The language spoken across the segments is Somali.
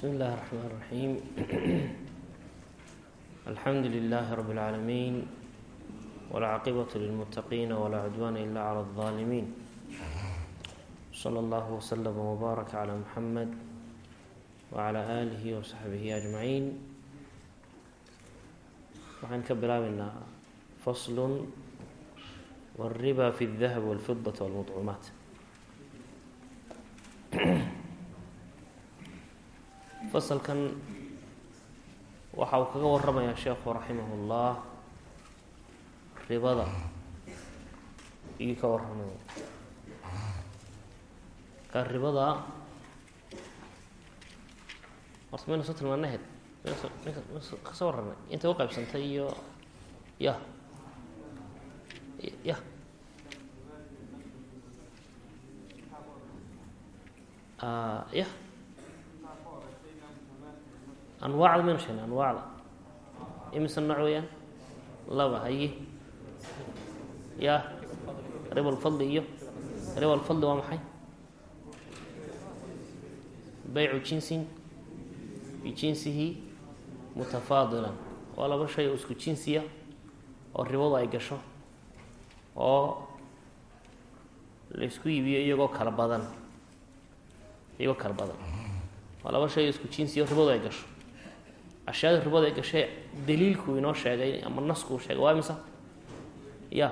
بsم الlh الرحmن الرحيم الحمdu للh رب العاalمين والعاaqبة للمتقين ولا عدوان إلا على الظالمين صلى الله وسلم وbارك على محمد وعلى آله وصحبه أجمعين waxaan ka bilaabeynaa fasl والربا في الذهب والفضة والمطعومات fasalkan waxa uu kaga waramayaa sheekhu raximah ullah ribada iyuu ka waramaya ka ribada horta mayna soo tilmaanahed ka soo warramay intay qaybsantay iyo ya ya. Ya anwaacda maynu sheegnay anwaacda imise nooc weeyaan laba haye ya riba iyo riba alfadli waa maxay baycu jinsin bijinsihi mutafaadilan waa laba shay oo isku jinsiya oo ribadu ay gasho oo laysku iibiyo iyagoo kala badan iyagoo kala badan waa laba shay oo isku jinsiya oo ribadu ay gasho ashyaada ribada ay gashay daliilkuu inoo sheegay ama naskuu sheegay. Waa imisa ya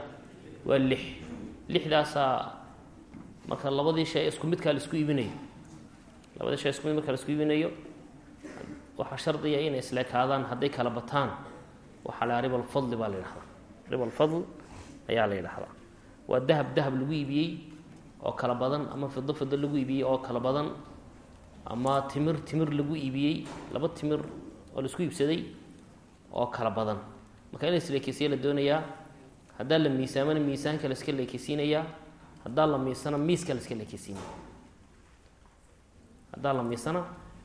waa lix. Lixdaasaa marka labadii shay isku midkaa la isku iibinayo. Labadii shay isku mid marka la isku iibinayo waxaa shardiya inay isleekaadaan hadday kala bataan waxaa la riba alfadli baa la yidhahdaa. Riba alfadl ayaa la yidhahdaa. Waa dahab dahab lagu iibiyey oo kala badan ama fido fido lagu iibiyey oo kala badan ama timir timir lagu iibiyey laba timir oo la isku iibsaday oo kala badan. Marka in la isleekeysiya la doonayaa haddaa la miisaamana miisaanka la iska leekeysiinayaa haddaa la miisana miiska la iska leekeysiinaya. Haddaa la miisana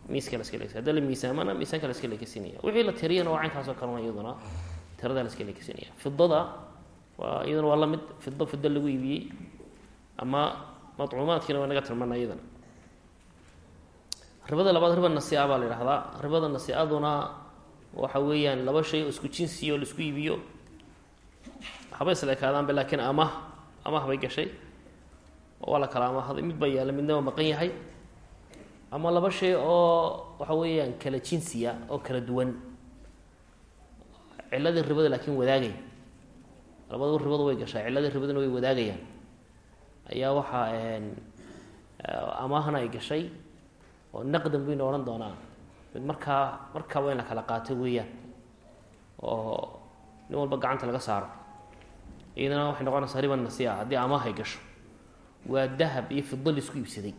miiska la iska leekeysiy haddaa la miisaamana miisaanka la iska leekeysiinaya. Wixii la tiriyana waa caynkaasoo kalena iyaduna tiradaa la iska leekeysiinaya. Fidada waa iyaduna waa la mid fido fido lagu iibiyey ama madcuumaadkiina waa naga tilmaana iyadana ribada labaad riba nasia baa la yidhahdaa ribada nasiaduna waxa weeyaan laba shay oo isku jinsiya oo la isku iibiyo. Waxba isleekaadaanba laakiin amah amah bay gashay. Waa la kala amahday mid baa yaalla midna waa maqan yahay. Ama laba shay oo waxa weeyaan kala jinsiya oo kala duwan. Ciladii ribada laakiin wadaagaya labadaba ribadu way gashaa ciladii ribaduna way wadaagayaan. Ayaa waxaa amahna ay gashay oo naqdan baynu odhan doonaa. Mid markaa markaaba in la kala qaato weeyaan oo nin walba gacanta laga saaro. Iyadana waxay noqonaysaa riba nasia haddii amahay gasho waa dahab iyo fido la isku iibsaday.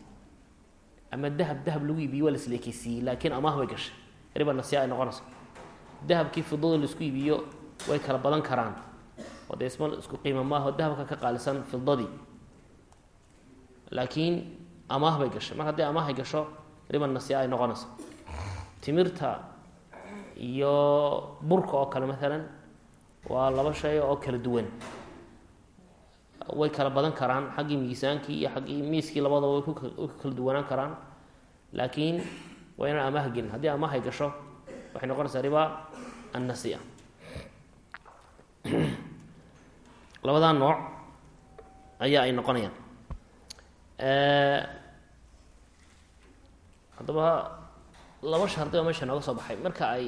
Ama dahab dahab lagu iibiyey waa lasleekeysiiyey laakiin amaah bay gashay. Riba nasia ay noqonaysaa. Dahabkii fidada la isku iibiyo way kala badan karaan. Oo dee isma isku qiima maaho dahabka ka qaalisan fidadii laakiin amaah bay gashay. Mar haddii amaahay gasho riba nasia ay noqonaysa timirta iyo burka oo kale maalan waa laba shay oo kala duwan. Way kala badan karaan xaggii miisaankii iyo xaggii miiskii labadaba way ku kala duwanaan karaan. Laakiin waa inaan amaah gelin. Haddii amaahay gasho waxay noqonaysaa riba annasia labadaa nooc ayaa ay noqonayaan haddaba laba shardi oo meesha nooga soo baxay. Marka ay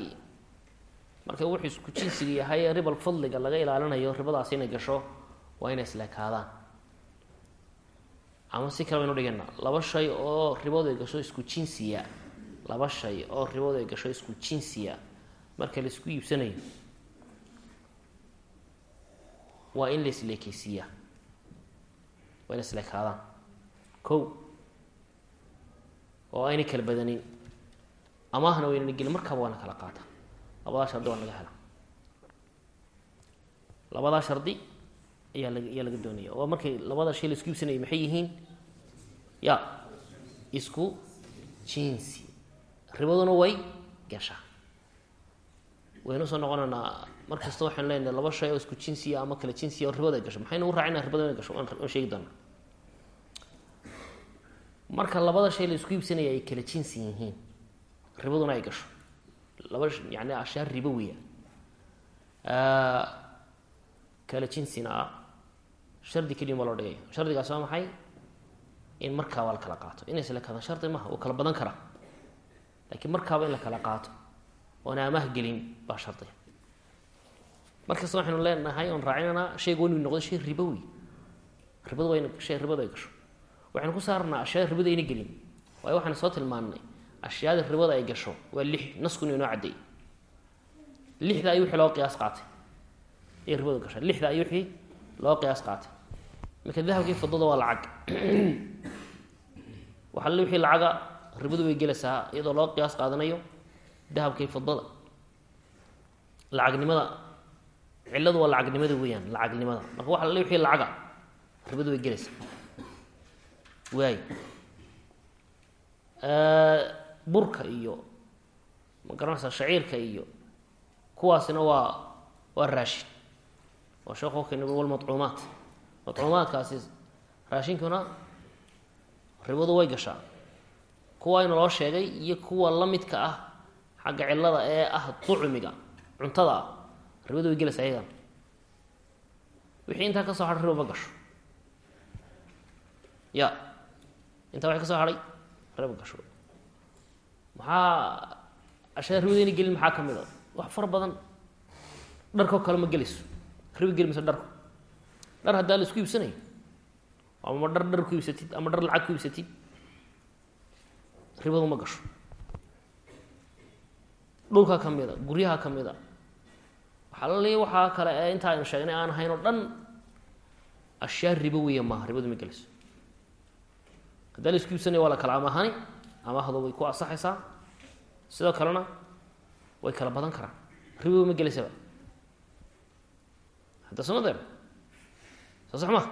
marka wuxuu isku jinsiga yahay ribal fadliga laga ilaalinayo ribadaasi inay gasho waa inay isleekaadaan ama si kale baynu dhigana laba shay oo ribadu ay gasho isku jinsiya laba shay oo ribadu ay gasho isku jinsiya marka la isku iibsanayo waa in la isleekeysiiyaa waa inay isleekaadaan ko oo aynay kala badanin. Amaahna waynana gelin markaaba waana kala qaata. Labadaa shardi waa laga hela labadaa shardi ayaa la ayaa laga doonaya. Waa markay labada shay la isku iibsanaya maxay yihiin? Ya isku jinsi. Ribaduna way gashaa. Waynu soo noqonaynaa mar kasta leenahay laba shay oo isku jinsiya ama kala jinsiya oo ribada gasho. Maxaynu u raacina ribada inay gasho? Waan sheegi doonaa marka labada shay la isku iibsanaya ay kala jinsi yihiin. Ribaduna ay gasho. Laba yani ashyaa ribo weya kala jinsina ah shardi keliya ma loo dhigaya shardigaas waa maxay? In markaaba la kala qaato. Inays la kadan shardi maha wuu kala badan karaa laakiin markaaba in la kala qaato oona amaah gelin baa shardiga markasta waxaynu leenahay oon raacinanaa shayga waa inu noqdo shay ribowi ribadu waa shay ribadu gasho waxaynu ku saarnaa ashyaada ribada ayna gelin. Waayo waxaynu soo tilmaannay ashyaada ribada ay gasho waa lix naskuna inoo caddeey lixda ay wixii loo qiyaas qaatay. Ayay ribadu gashaa lixda ay wixii loo qiyaas qaatay. Marka dahabkii fidada waa lacag. Waxalle wixii lacaga ribadu way gelaysaa iyadoo loo qiyaas qaadanayo dahabkii fidada lacagnimada cilladu waa lacagnimada weeyaan lacagnimada marka waxa alle wixii lacaga ribadu way gelaysaa waay burka iyo ma garanaysaa shaciirka iyo kuwaasina waa waa raashin. Waa sheekhu keen walmadcuumaat madcuumaadkaasi raashinkuna ribadu way gashaa. Kuwa ina loo sheegay iyo kuwa la midka ah xagga cillada ee ah ducmiga cuntada ah ribadu way gelaysaa iyadan wixii intaa ka soo hadhay riba ma gasho. Ya intaa waxay ka soo hadhay riba gasho maxaa ashyaa ribadayna gelin maxaa ka mid a wax fara badan dharkao kale ma gelayso riba geli mayso dharku dhar haddaa la isku iibsanayo ama dhar dhar ku iibsatid ama dhar lacag ku iibsatid ribadu ma gasho dhulka ka mid a guryaha ka mid a waxaa la waxaa kale ee intaa aynu sheegnay aan ahayn oo dhan ashyaa ribo weya maaha ribadu ma gelayso haddaa la waa la kala amahani amahdu way ku asaxaysaa sidoo kalena way kala badan karaan. Ribadu ma gelaysaba hadda soma deer soo sax ma?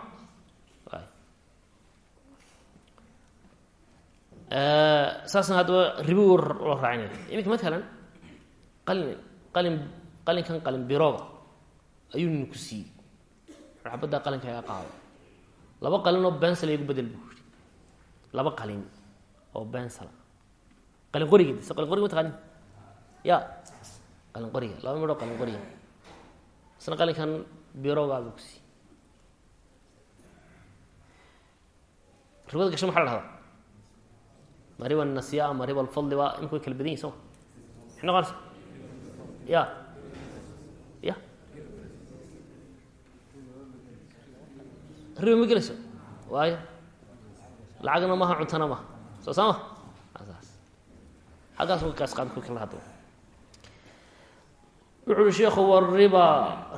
Saasna haddaba ribo loo raacinaya iminka matalan qalin qalin qalinkan qalin birooga ayuu nin ku siiyey. Xabaddaa qalinka iga qaado. Laba qalin oo bensal igu bedel yiri laba qalin oo bensal qalin qorigeed se qalin qoriga mataqaani ya qalin qoriga laba midhoo qalin qoriga. Isna qalinkan biroogaa buu ku siiyey. Gasho maxa la dhahdaa? Ma nasya ma alfadli waa imika kala badan yihiin soma maxay noqonaysa ya. Ya. Riba ma gelayso? Waayo u kaas qaad ku kala hadlo. Wuxu uhi sheekhu wariba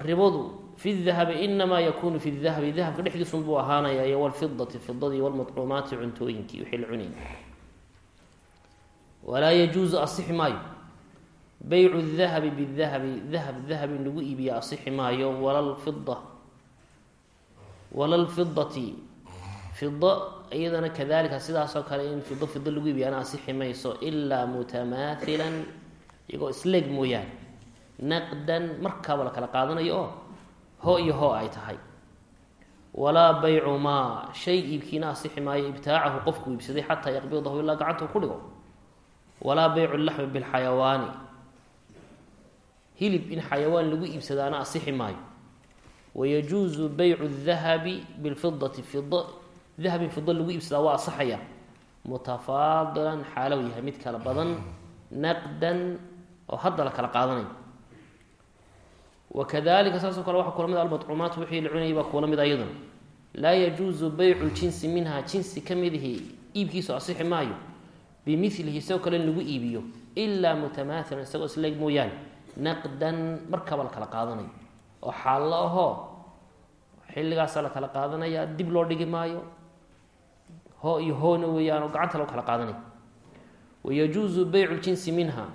ribadu fi dahabi inamaa yakunu fi dahabi dahabka dhexdiisun buu ahaanaya iyo walfidati fidadii walmadcuumaati cuntooyinkii wixii la cunayay. Walaa yajuusu asixi maayo. Baycu dahabi bidahabi dahab dahab in lagu iibiya asixi maayo walalfida walalfidati fida iyadana kadalika sidaasoo kale in fido fido lagu iibiyaana asixi mayso ilaa mutamaathilan iyagoo isleeg mooyaane naqdan markaaba la kala qaadanayo oo ho iyo ho ay tahay. Walaa baycu maa shay iibkiina asixi maayo ibtaacahu qofku iibsaday xataa yaqbidahu ilaa gacanta ku dhigo. Walaa baycu laxmi bilxayawaani hilib in xayawaan lagu iibsadaana asixi maayo wayajuusu baycu dahabi bilfidati fida dahabin fida lagu iibsadaa waa asaxaya mutafaadilan xaalow yahay mid kala badan naqdan oo hadda la kala qaadanayo wakadalika saasoo kale waxaa kula mid almadcuumaat wixii la cunayay baa kuula mid ayaduna laa yajuusu baycu ljinsi minha jinsi ka midihi iibkiisu asixi maayo bimilihi isagoo kale in lagu iibiyo ilaa mutamaathilan isagoo isleeg mooyaane naqdan markaba la kala qaadanayo oo xaallo ahoo xilligaasa la kala qaadanaya dib loo dhigi maayo ho iyo hoona weeyaan oo gacanta lagu kala qaadanayo wayajuusu baycu ljinsi minha.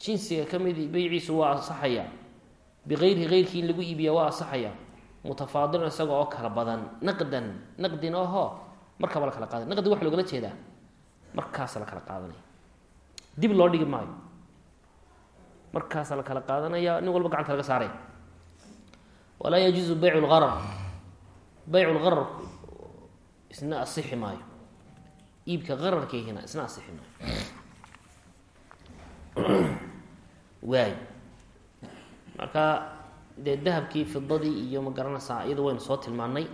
Jinsiga ka midi beyciisu waa asaxaya biayrihi eyrkii in lagu iibiya waa asaxaya mutafaadilan isaga oo kala badan. Naqdan naqdin oho. Markaba la kala qaaday naqdi waxa loogala jeedaa. Markaasa la kala qaadanaya dib loo dhigi maayo. Markaasa la kala qaadanaya nin walba gacanta laga saaraya walaa yajuusu baycu lgarar baycu lgararku isna asixi maayo. Iibka qararkeehina isna asixi maayo. Waay marka dee dahabkii fidadii iyo ma garanaysaa iyadu waynu soo tilmaanay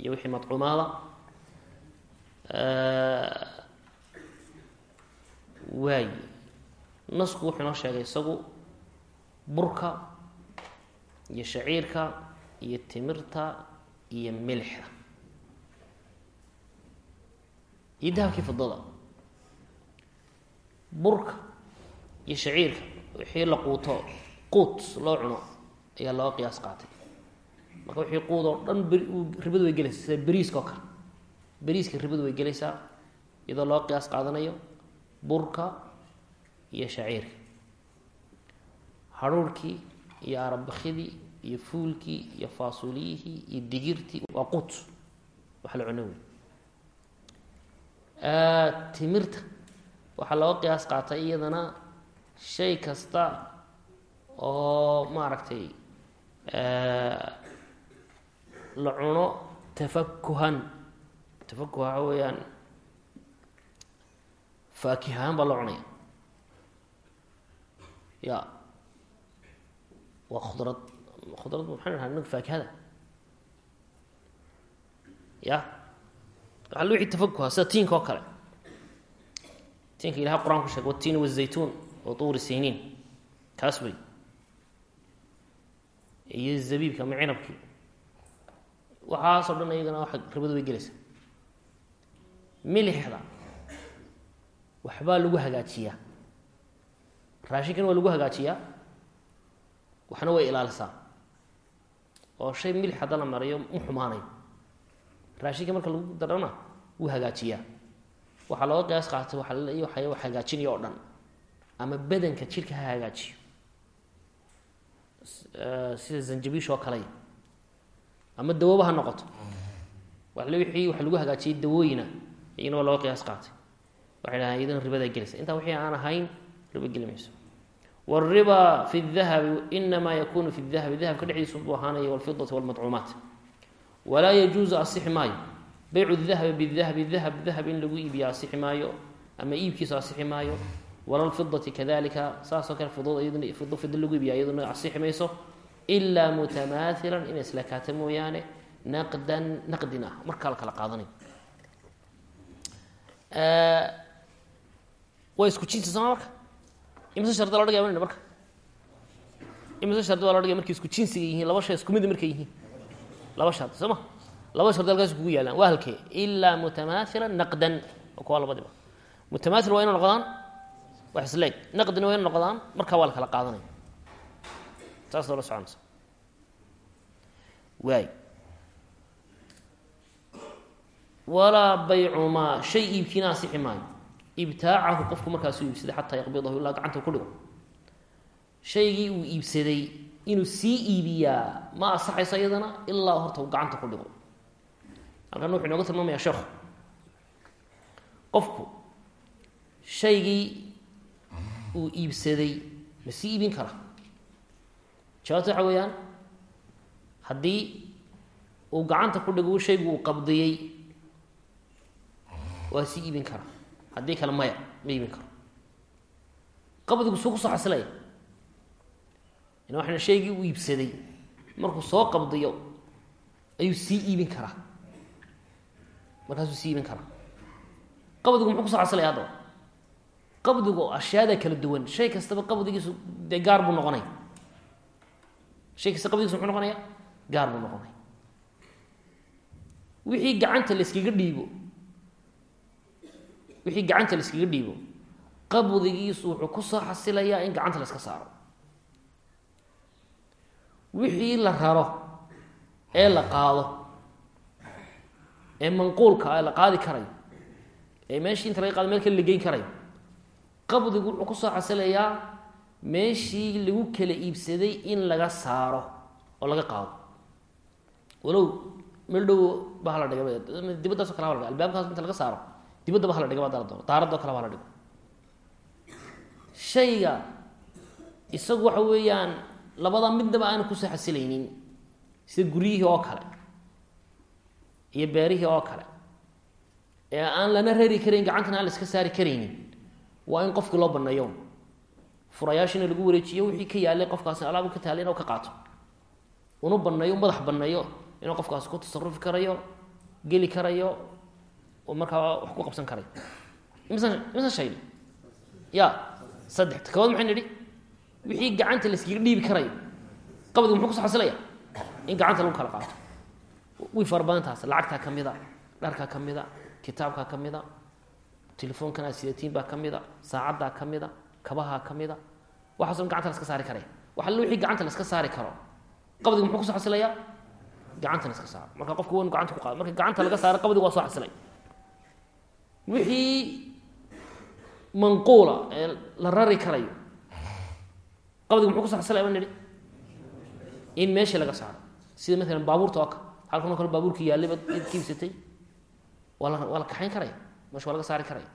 iyo wixii madcuumaada waay nasku wuxuu inoo sheegay isagu burka iyo shaciirka iyo timirta iyo milixda iyo dahabkii fidada burka iyo shaciirka wixii la quuto quut loo cuno ayaa loo qiyaas qaatay. Marka wixii quud oo dhan ribadu way gelaysaa sida beriiska oo kale. Beriiska ribadu way gelaysaa iyadoo loo qiyaas qaadanayo burka iyo shaciirka. Hadhuurhkii iyo arabakidii iyo fuulkii iyo faasuliyihii iyo digirtii waa quut. Wax la cuno wey timirta. Waxaa looga qiyaas qaatay iyadana shay kasta oo maaragtay la cuno tafakuhan tafakuh waxa weeyaan faakihahaan baa loo cunaya. Ya waa khudrad khudrad maxaan dhahaa inaga faakihada ya wixii tafakuha sida tiinka oo kale tiinka ilahay qur'aan ku sheegay watiini wazaytuun wa tuuri siniin kaas wey iyo zabiibka ama cinabkii waxaasoo dhan iyagana ribadu way gelaysaa milixda waxbaa lagu hagaajiyaa raashinkan waa lagu hagaajiyaa waxna way ilaalisaa oo shay milix hadda la mariyo mu xumaanayo raashinka marka lagu darana wuu hagaajiyaa. Waxaa looga qiyaas qaatay waxay hagaajinaya oo dhan. Ama badanka jirka ha hagaajiyo. Sida zanjabiish oo kale. Ama dawooba ha noqoto. Wii waxa lagu hagaajiyay dawooyina iyana waa looga qiyaas qaatay. Waxay dhahaan iyadana ribadaa gelaysa intaa wixii aan ahayn ribo geli mayso wariba fi dahabi inamaa yakunu fi dahabi dahabka dhexdiisu buu ahaanaya walfidati walmadcuumaat walaa yajuuzu asixi maayo. Beycu dahabi bidahabi dahab dahab in lagu iibiya asixi maayo ama iibkiisu asixi maayo. Wala lfidati kadalika saasoo kale fido fido lagu iibiya iyaduna asixi mayso. Ilaa mutamaahilan inay islakaata mooyaane naqdan naqdin ah. Markaa la kala qaadanayo. Waa isku jinsi marka? Imise shardi la dhagaya mayna marka? Imise shardi waa la dhagaya markay isku jinsiga yihiin laba shay isku mid markay yihiin laba shardi soo ma? Laba shardi halkaas kugu yaalaan. Waa halkee? Ilaa mutamaahilan naqdan. Kuwa labadiba mutamaathil waa inu noqdaan wax isleeg naqdina waa inu noqdaan markaa waa la kala qaadanaya. Saas loola soconaysa waay. Walaa baycumaa shay iibkiina asixi maayo ibtaacahu qofku markaasu iibsaday xataa yaqbidahu ilaa gacanta ku dhigo. Shaygii uu iibsaday inuu sii iibiyaa ma asaxayso iyadana? Ilaa horta uu gacanta ku dhigo. Halkan wuxuu inooga tilmaamayaa sheekhu qofku shaygii uu iibsaday ma sii iibin kara. Jawaabta waxa weeyaan haddii uu gacanta ku dhigo shaygu uu qabdiyey waa sii iibin kara. Haddii kale maya ma iibin karo. Qabdigu suu ku soo xasilaya ina waxana shaygii uu iibsaday markuu soo qabdiyo ayuu sii iibin karaa. Markaasuu sii iibin karaa. Qabdigu muxuu ku soo xasilaya haddaba qabdigu ashyaada kala duwan. Shay kastaba qabdigiisu dee gaar buu noqonaya shay kasta qabdigiisu muxuu noqonaya gaar buu noqonaya wixii gacanta la iskaga dhiibo wixii gacanta la iskaga dhiibo qabdigiisu wuxuu ku soo xasilayaa in gacanta la iska saaro wixii la raro ee la qaado ee manquulka ah la qaadi karayo ee meeshii inta laga qaado meel kale la geyn karayo. Qabdigu wuxuu ku soo xasilayaa meeshii lagu kala iibsaday in laga saaro oo laga qaado. Walow meel dhow ba hala dhiga dibaddaasoo kale hala dhiga albaabkaas inta laga saaro dibadda ba hala dhiga baa dala doono daaradoo kale ba hala dhigo shayga isagu waxa weeyaan labada midnaba aanu ku soo xasilaynin sida guryihii oo kale iyo beerihii oo kale ee aan lana rari karayn gacantana aan la iska saari karaynin waa in qofkii loo baneeyo furayaashina lagu wareejiyo wixii ka yaalay qofkaasi alaabu ka taalay inuu ka qaato. Unu baneeyo madax baneeyo inuu qofkaasi ku tasarufi karayo geli karayo oo markaa wax ku qabsan karayo. Imsan imsan shay ya saddex ta kabaad maxay nidhi wixii gacanta layskaga dhiibi karayo qabdigu muxuu kuso xasilaya? In gacanta lagu kala qaato. Way fara badan taas lacagtaa ka mida dharkaa ka mida kitaabkaa ka mida telefoonkan aad sidatiin baa ka mida saacaddaa ka mida kabahaa ka mida. Waxaaso dhan gacanta la iska saari karaya wax alle wixii gacanta la iska saari karo. Qabdigu muxuu kuso xasilayaa gacanta la iska saaro. Marka qofku waynu gacanta ku qaado marka gacanta laga saaro qabdigu waa soo xasilay. Wixii manquula ee la rari karayo qabdigu muxuu kuso xasilaya baan nidhi in meeshii laga saaro. Sida maalan baabuurta oo kale halkan oo kale baabuurka yaallayba kiibsatay. Waa la waa la kaxayn karaya meesha waa laga saari karaya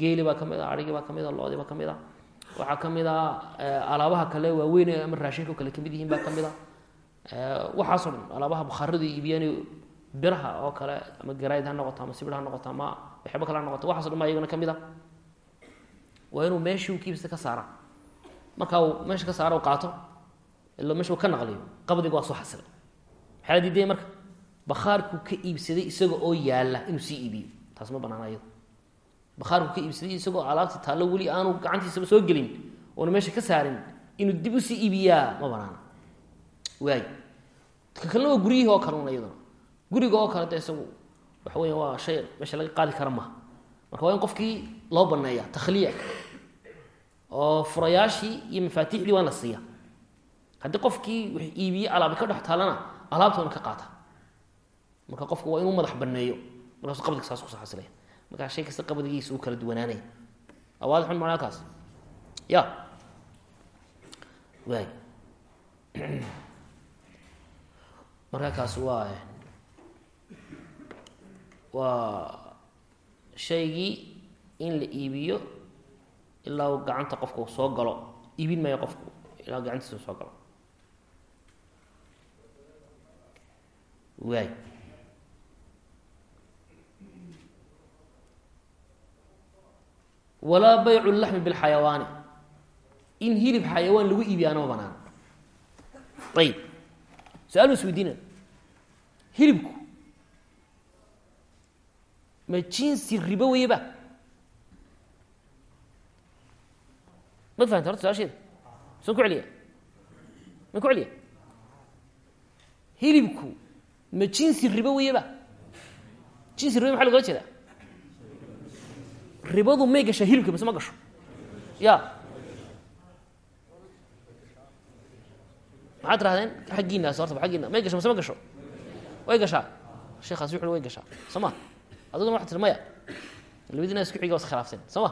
geeli baa ka mid a arigii baa ka mid a loodii baa ka mid a waxaa ka mid a alaabaha kale waaweyn ama raashinka o kale ka mid yihiin baa ka mid a waxaasoo dhan alaabaha bukhaaradu iibiyaan biraha oo kale ama garayd ha noqoto ama sibir ha noqoto ama waxyaaba kale ha noqoto waxaso dhan baa iyagana ka mid a waa inuu meeshii kiibsata ka saara marka uu meesha ka saaro qaato ila meesha uu ka naqliyo qabdiga waa soo xasilay. Maxaa la diidaya marka? Bakhaarkuu ka iibsaday isaga oo yaalla inuu sii iibiyo. Taas ma banaana iyado bakhaarkuu ka iibsaday isagoo alaabti taallo weli aanu gacantiisaba soo gelin oona meesha ka saarin inuu dib u sii iibiyaa ma banaana waay. Ka kalena waa guryihii oo kale un guriga oo kale de isagu waxa weya waa shay meesha laga qaadi kara maha marka waa in qofkii loo baneeya takhliic oo furayaashii iyo mafaatiixdii waa in la siiya. Haddii qofkii wax iibiye alaabi ka dhex taalana alaabtoona ka qaata. Marka qofku waa inuu madax baneeyo markaasu qabdiga saas kuso xasilaya markaa shay kasta qabdigiisa uu kala duwanaanaya. Awaadixun maa halkaas ya. Waay markaa kaas waa waa shaygii in la iibiyo ilaa uu gacanta qofka uu soo galo iibin maayo qofku ilaa gacantiisa soo galo. Waay. Walaa baycu laxmi bilxayawaani in hilib xayawaan lagu iibiyaana ma banaan. Ayib. Su'aal ba isweydiina hilibku. Ma jinsi ribo weyba ma fahamta horta su'aasheeda san ku celiya ma ku celiya hilibku ma jinsi ribo weyaba jinsi ribo maxa logala jeedaa ribadu may gashaa hilibka mise ma gasho ya maxaad tirahdeen xaggiinaas horta aggiina may gasho mise ma gasho way gashaa sheekaas wuxu way gashaa soo ma adiguna waxaa tiri maya labadiina isku xiga was khilaafseen soo ma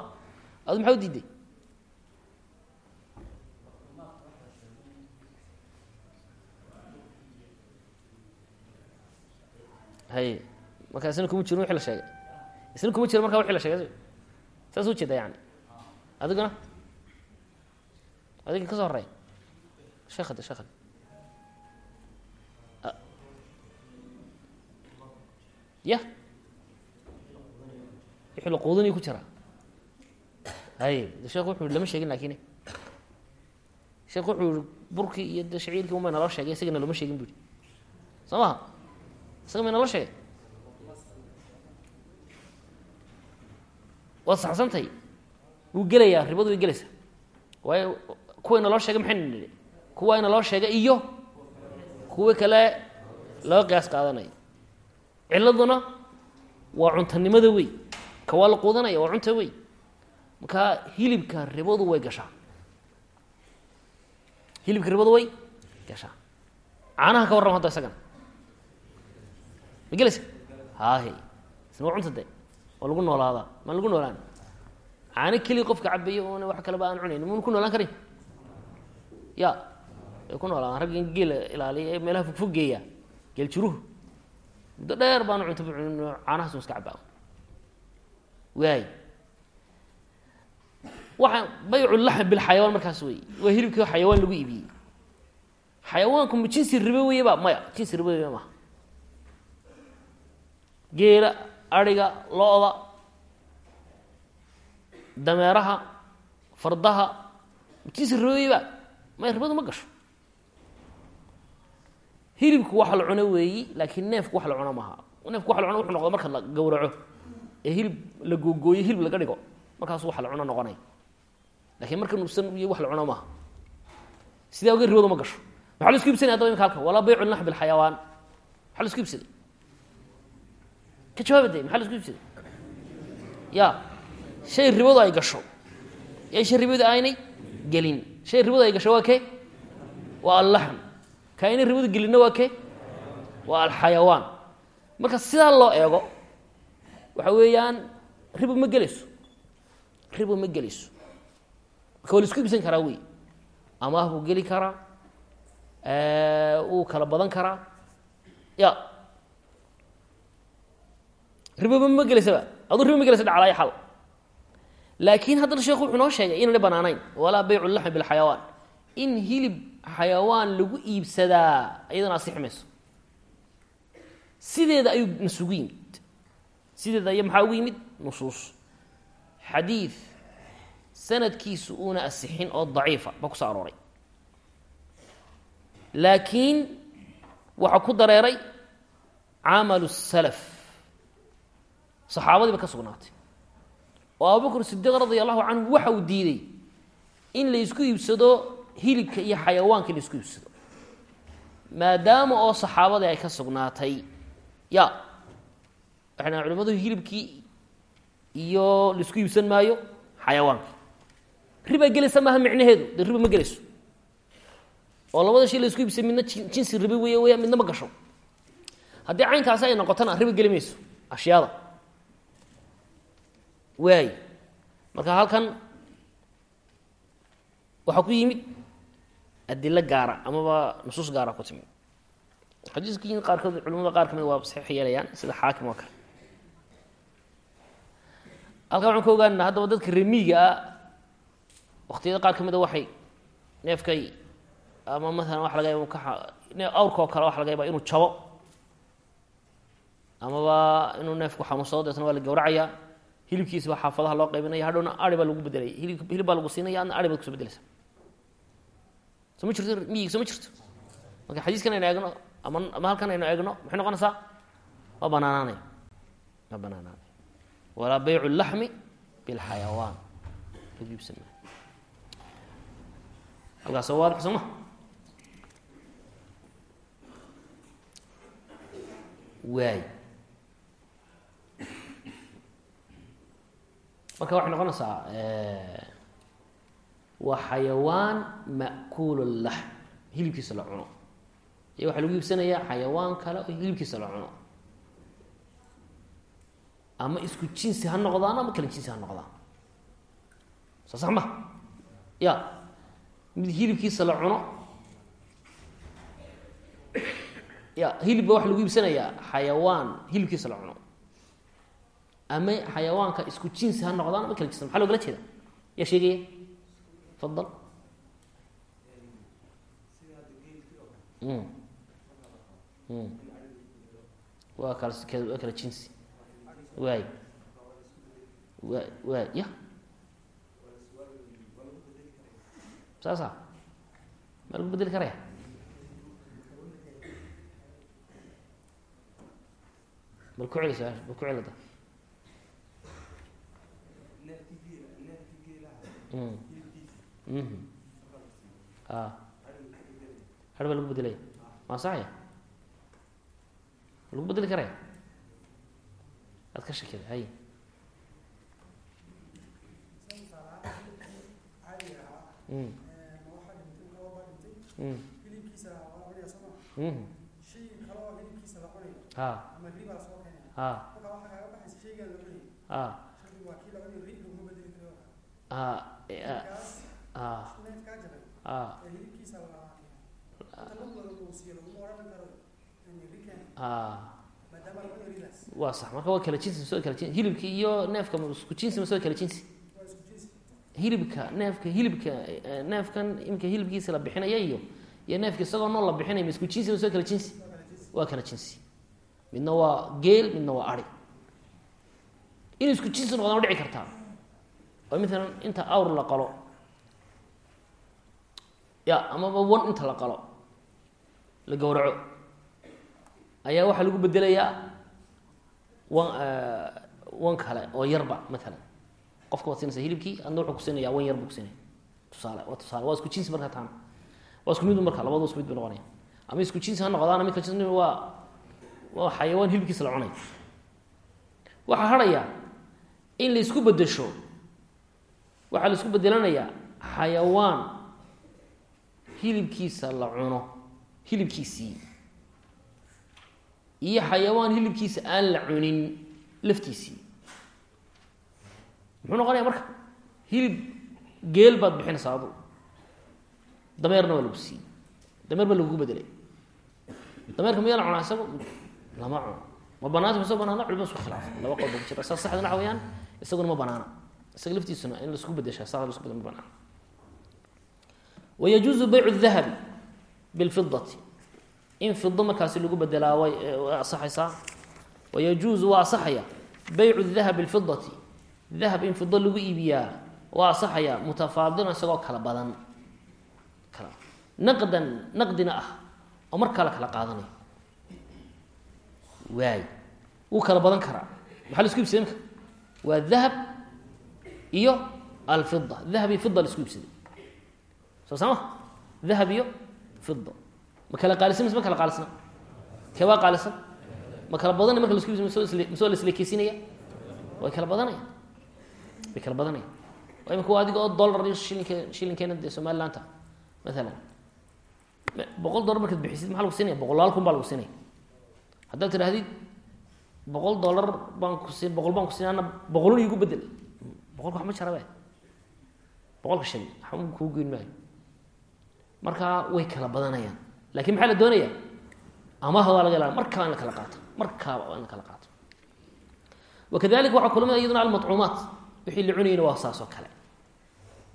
hay marka isna kuma jirin wixii la sheegay. Isna kuma jiro markaa wixii la sheegay. Saas u jeeda yani. Adiguna? Adiga ka soo horeey sheekade sheekade ya. Wixii la quudinay ku jiraa. Hay sheekh wuxuu lama sheegin laakiin sheekh wuxuu burkii iyo de shaciirkii uma naloo sheegay isagana looma sheegin bu yihi soo isaga may naloo sheegay waad saxsantay wuu gelayaa ribadu way gelaysaa waayo kuwa inaloo sheegay maxaynu nidhi kuwa inaloo sheegay iyo kuwo kale laga qiyaas qaadanayo ciladuna waa cuntanimada wey ka waa la quudanaya waa cunta wey markaa hilibka ribadu way gashaa hilibka ribadu way gashaa caanaha ka warrama hadda isagana ma gelaysa? Haahe waa cunta de waa lagu noolaadaa. Maan lagu noolaan? Caano keliya qofka cabayo oona wax kaleba aan cunayn. Mun ku noolaan karin? Ya. Way ku noolaadaan raggan geela ilaaliya ee meelaha fogfog geeya geel jiruhu. Muddo dheer baanu cunto caanahaas iska cabaa waay waxaa baycu laxm bilxayawaan markaas wey waa hilibkii xayawaan lagu iibiyey. Xayawaanku ma jinsi ribo weyaba maya. Jinsi ribo weyba maha geela ariga lo-da dameeraha fardaha jinsi ribooyba may ribadu ma gasho. Hilibku wax la cuno weeyi laakiin neefku wax la cuno maaha. Neefku wax la cuno wuxuu noqda marka la gawraco ee hilib la googooyo hilib laga dhigo markaasu wax la cuno noqonay. Lakiin marka nuusan iyo wax la cuno maaha. Sidaa ogeed ribadu ma gasho. Maxaa la isku ibsanay adaba imika halkan? Walaa baycu nax bilxayawaan maxaa la isku ibsaday ka jawaaba de maxaa la isku ibsaday ya shay ribadu ay gasho. Ee shay ribadu aynay gelin. Shay ribadu ay gasho waa kee? Waa allaxm ka aynay ribadu gelinna waa kee? Waa alxayawaan. Marka sidaa loo eego waxa weeyaan ribo ma gelayso. Ribo ma gelayso. Marka waa la isku ibsan karaa wey amaah geli karaa wuu kala badan karaa. Ya riboba ma gelaysaba aduu ribo ma gelaysa dhaclaayo xal. Laakiin haddana sheekhu wuxuu noo sheegay inaana banaanayn. Walaa baycu laxmi bilxayawaan. In hilib xayawaan lagu iibsadaa iyadana asixi mayso sideeda ayuu nasugu yimid. Sideeda iyo maxaa ugu yimid? Nusuus. Xadiid sanadkiisu uuna asixin oo daciifa ba ku soo arooray. Laakiin waxaa ku dareeray camalu salaf saxaabadiiba ka sugnaatay. Oo abubakr sidiiq radia allahu canhu waxa uu diiday in la isku iibsado hilibka iyo xayawaanka la isku iibsado. Maadaama oo saxaabadii ay ka sugnaatay ya waxay dhahan culimadu hilibkii iyo la isku iibsan maayo xayawaanka. Riba gelaysa maaha micnaheedu dee riba ma gelayso oo labada shay la isku iibsay midna jinsi ribe wey weya midna ma gasho. Haddii caynkaasi ay noqotona riba geli mayso ashyaada waay. Marka halkan waxaa ku yimid adilo gaara amaba nusuus gaara ku timid xadiiskii qaarkood culimada qaar ka mid waa saxiix yeelayaan sida xaakim oo kale. Halkan waxaan ka ogaanana haddaba dadka remiiga ah waktiyada qaar ka mid a waxay neefkay ama maalan waxa laga yaba ka awrka oo kale waxa laga yaba inuu jabo. Amaba inuu neefku xanuunsado deetna waa la gawracayaa hilibkiisa baa xaafadaha loo qaybinaya hadhowna ari baa lagu bedelaya hilib baa lagu siinaya adna ari baad kuso bedelaysa soo ma jirto miyiga soo ma jirto. Marka xadiiskan aynu eegno ama ama halkan aynu eegno maxay noqonaysaa waa banaanaanaya waa banaanaanaya walaa baycu laxmi bilxayawaan. Iibsan maayo halkaas oo waadix soo ma waay marka waxay noqonaysaa waa xayawaan ma'kuul laxm hilibkiisa la cuno. Iyo waxaa lagu iibsanayaa xayawaan kale oo hilibkiisa la cuno. Ama isku jinsi ha noqdaan ama kala jinsi ha noqdaan. Soo sax ma? Ya mid hilibkiisa la cuno ya hilibba waxaa lagu iibsanayaa xayawaan hilibkiisa la cuno ama xayawaanka isku jinsi ha noqdaan ama kala jinsi maxa logala jeeda yaa sheegaya fadal waa kala waa kala jinsi waay wa waay ya saasa ma lagu bedeli karaya bal ku celi su'aasha bal ku celi da a har baa lagu bedelaya ma ansaxaya lagu bedeli karaya aad ka shakida hay ha ha waa sax marka waa kala jinsi waa kala jinsi. Hilibka iyo neefka isku jinsi mase waa kala jinsi? Hilibka neefka hilibka neefkan imika hilibkiisa la bixinaya iyo iyo neefka isagoo nool la bixinaya ma jinsi waa kala jinsi? Waa kala jinsi. Midna waa geel midna waa ari. Inay isku noqdaan dhici kartaa oo maalan inta awr la qalo. Ya amaba wan inta la qalo. La gowraco ayaa waxaa lagu bedelayaa wan wan kale oo yarba maalan qofka waad siinaysa hilibkii adna wuxuu kusiinaya wan yar buu kusiinaya tusaale waa tusaale. Waa isku jinsi markaa taana waa isku mid marka labadua isku mid bu noqonaya ama isku jinsi ha noqdaana midka jins waa waa xayawaan hilibkiisa la cunay. Waxaa harhaya in la isku bedesho waxaa la isku bedelanayaa xayawaan. Hilibkiisa la cuno hilibkiisii. Iyo xayawaan hilibkiisa aan la cunin laftiisii. Muxuu noqonaya marka hilib geel baad bixinaysaa dameerna waa lagu siiyey. Dameer baa lagugu bedelay dameerka miyaa la cunaa isagu? Lama cuno. Ma banaanta mise banaana? Culima isku khilaaf laba qol ba ku jira saa saxdana waxa weyaan isaguna ma banaana isaga laftiisuna in la isku bedesha saa lasku bedel ma wayajuuzu baycu dahabi bilfidati in fido markaasi lagu bedelaa way way asaxaysaa. Wayajuuzu waa asaxaya baycu dahab bilfidati dahab in fido lagu iibiyaa waa asaxaya mutafaadilan isagoo kala badan. Kala naqdan naqdina ah oo markaa la kala qaadanayo waay wuu kala badan karaa. Maxaa la isku imka waa dahab iyo alfida dahab iyo fida la isku ibsaday soo sama dahab iyo fida ma kala qaalisan mise ma kala qaalisna keebaa qaalisan? Ma kala badana marka la isku ibsay msoo isle masoo la islekeysinaya way kala badanaya. Way kala badanaya. Waa imika waa adiga oo dollar iyo shilinke shilinkeena dee somalilaanta maalan boqol dollar markaad bixisid maxaa lagu siinaya boqolaal kun baa lagu siinaya haddaad tidhahdid boqol dollar baan ku siin boqol baan ku siin ana boqolun iigu bedel boqolka wax ma jarabe boqolka shilin waxba kuu geyn maayo. Marka way kala badanayaan. Lakin maxaa la doonaya? Amaha waa laga ilaa markaa in la kala qaato. Markaaba in la kala qaato. Wakadalika waxaa kulamida iyaduna almacuumaat wixii la cunayna waa saas kale.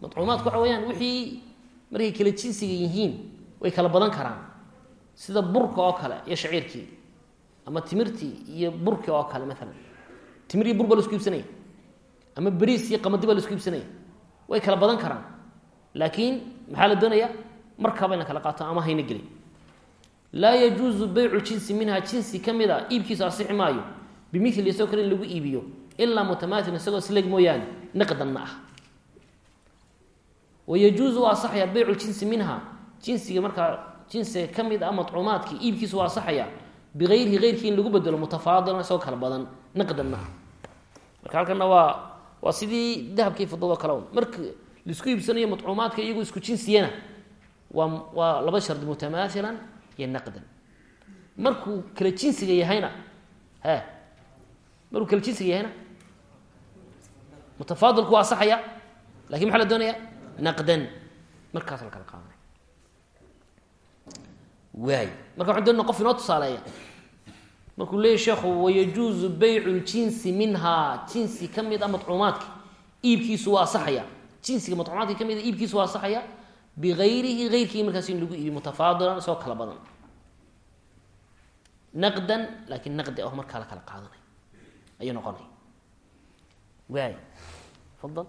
Macuumaatku waxa weyaan wixii markay kala jinsiga yihiin way kala badan karaan. Sida burka oo kale iyo shaciirkii ama timirtii iyo burki oo kale maalan timir iyo bur baa la isku iibsanaya ama beriis iyo qamadi baa la isku iibsanaya. Way kala badan karaan. Laakiin maxaa la doonaya markaaba in la kala qaato ama hayna gelin. Laa yajuuzu baycu jinsi minha jinsi ka mid a iibkiisu asixi maayo. Bimili isagoo kale in lagu iibiyo. Ilaa mutamaathil isagoo isleg mooyaane naqdanna ah wayajuuzu waa asaxaya baycu jinsi minha jinsiga markaa jinsiga ka mid ah madcuumaadkii iibkiisu waa asaxaya biayrihi eyrkii in lagu bedelo mutafaadilan isagoo kala badan naqdanna ah marka halkana waa waa sidii dahabkii fidado kale un. Marka la isku iibsanayo madcuumaadka iyagoo isku jinsiyana waa waa laba shardi mutamaailan iyo naqdan. Markuu kala jinsiga yahayna he markuu kala jinsiga yahayna mutafaadilku waa asaxaya laakiin maxaa la doonaya naqdan. Markaas la kala qaadanaya waay. Marka waxaan doonana qof inoo tusaaleeya markuu leeyahy sheekhu wayajuuzu baycu ljinsi minhaa jinsi ka mid a madcuumaadka iibkiisu waa asaxaya jinsiga madcuumaadka ka mid a iibkiisu waa asaxaya bigayrihi eyrkii markaas in lagu iibiyo mutafaadilan isagoo kala badan. Naqdan laakiin naqdi ah markaa la kala qaadanay. Ayuu noqonaya waay fadal.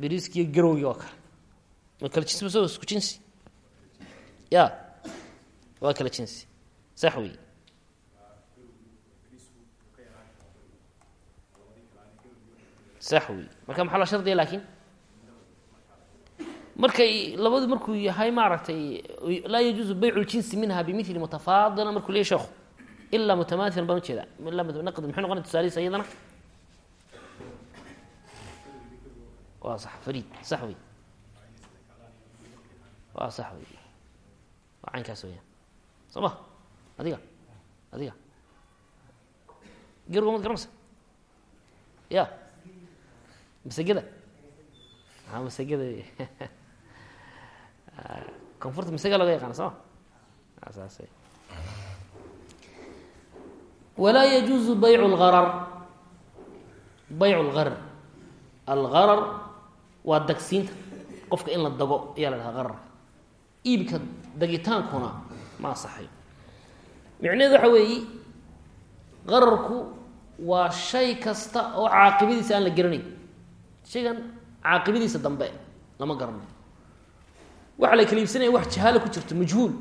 Beriskiiyo garowgii oo kale kala jinsi maso isku jinsi? Ya waa kala jinsi. Sax wey sax marka maxaa la shardiya laakiin? Markay labadu markuu yahay maaragtay laa yajuuzu baycu ljinsi minha bimili mutafaadila markuu leeyahy sheekhu. Ilaa mutamaathilan baan ujeeda naqdi maxay noqonay tusaalhiisa iyadana waa sax fariid sax waa sax wey waa caynkaas weyaan soo ma? Adiga? Adiga? Gergo mad garanaysa ya masegada a masegada koonfurta masega loga yaqaana soo ma? Saas walaa yajuuzu baycu lgarar baycu lgarar algarar waa dagsiinta. Qofka in la dago iibka dagitaankuna ma asaxayo micnaheedu waxa weeyi qararku waa shay kasta oo caaqibadiisa aan la garanayn. Shaygan caaqibadiisa dambe lama garanayo waxa la kala iibsanaya wax jahaala ku jirto majhuul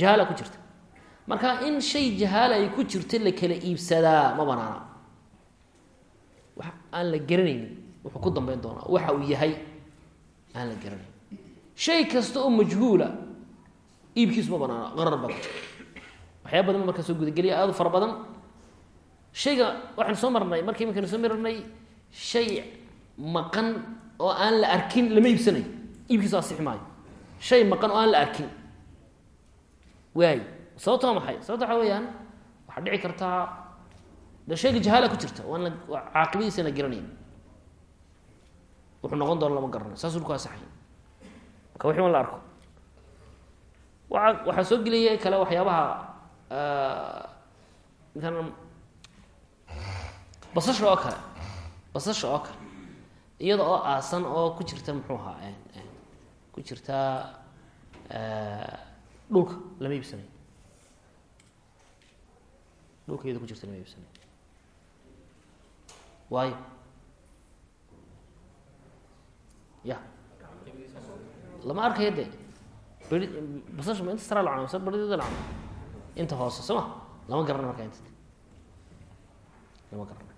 jahaala ku jirta. Marka in shay jahaala ay ku jirto la kala iibsadaa ma banaana. Wax aan la garanaynin wuxuu ku dambeyn doonaa. Waxa uu yahay aan la garanayn shay kasta oo majhuula iibkiisu ma banaana qarar jira waxyaa badan ba markaa soo gudageliya aada u fara badan. Shayga waxaan soo marnay markii iminkaan soo marnay shay maqan oo aan la arkin lama iibsanayo iibkiisu asixi maayo. Shay maqan oo aan la arkin. Waay sababta waa maxay? Sababta waxaa weeyaan waxaa dhici kartaa de shayga jahaala ku jirta waan la caaqibadiisa la garanayn wuxuu noqon doona lama garanayo saasuu ku asaxay marka la arko. Waa waxaa soo gelaya kale waxyaabaha basasha oo kale basasha oo kale iyada oo aasan oo ku jirta muxuu ahaa ku jirta dhulka lama iibsanayo dhulka iyada ku jirta lama iibsanayo waayo. Ya lama arkayo de basasha ma inta saraa la cunay mase berideeda la cunay inta hoose soo ma? Lama garanayo markaa inta lama garanayo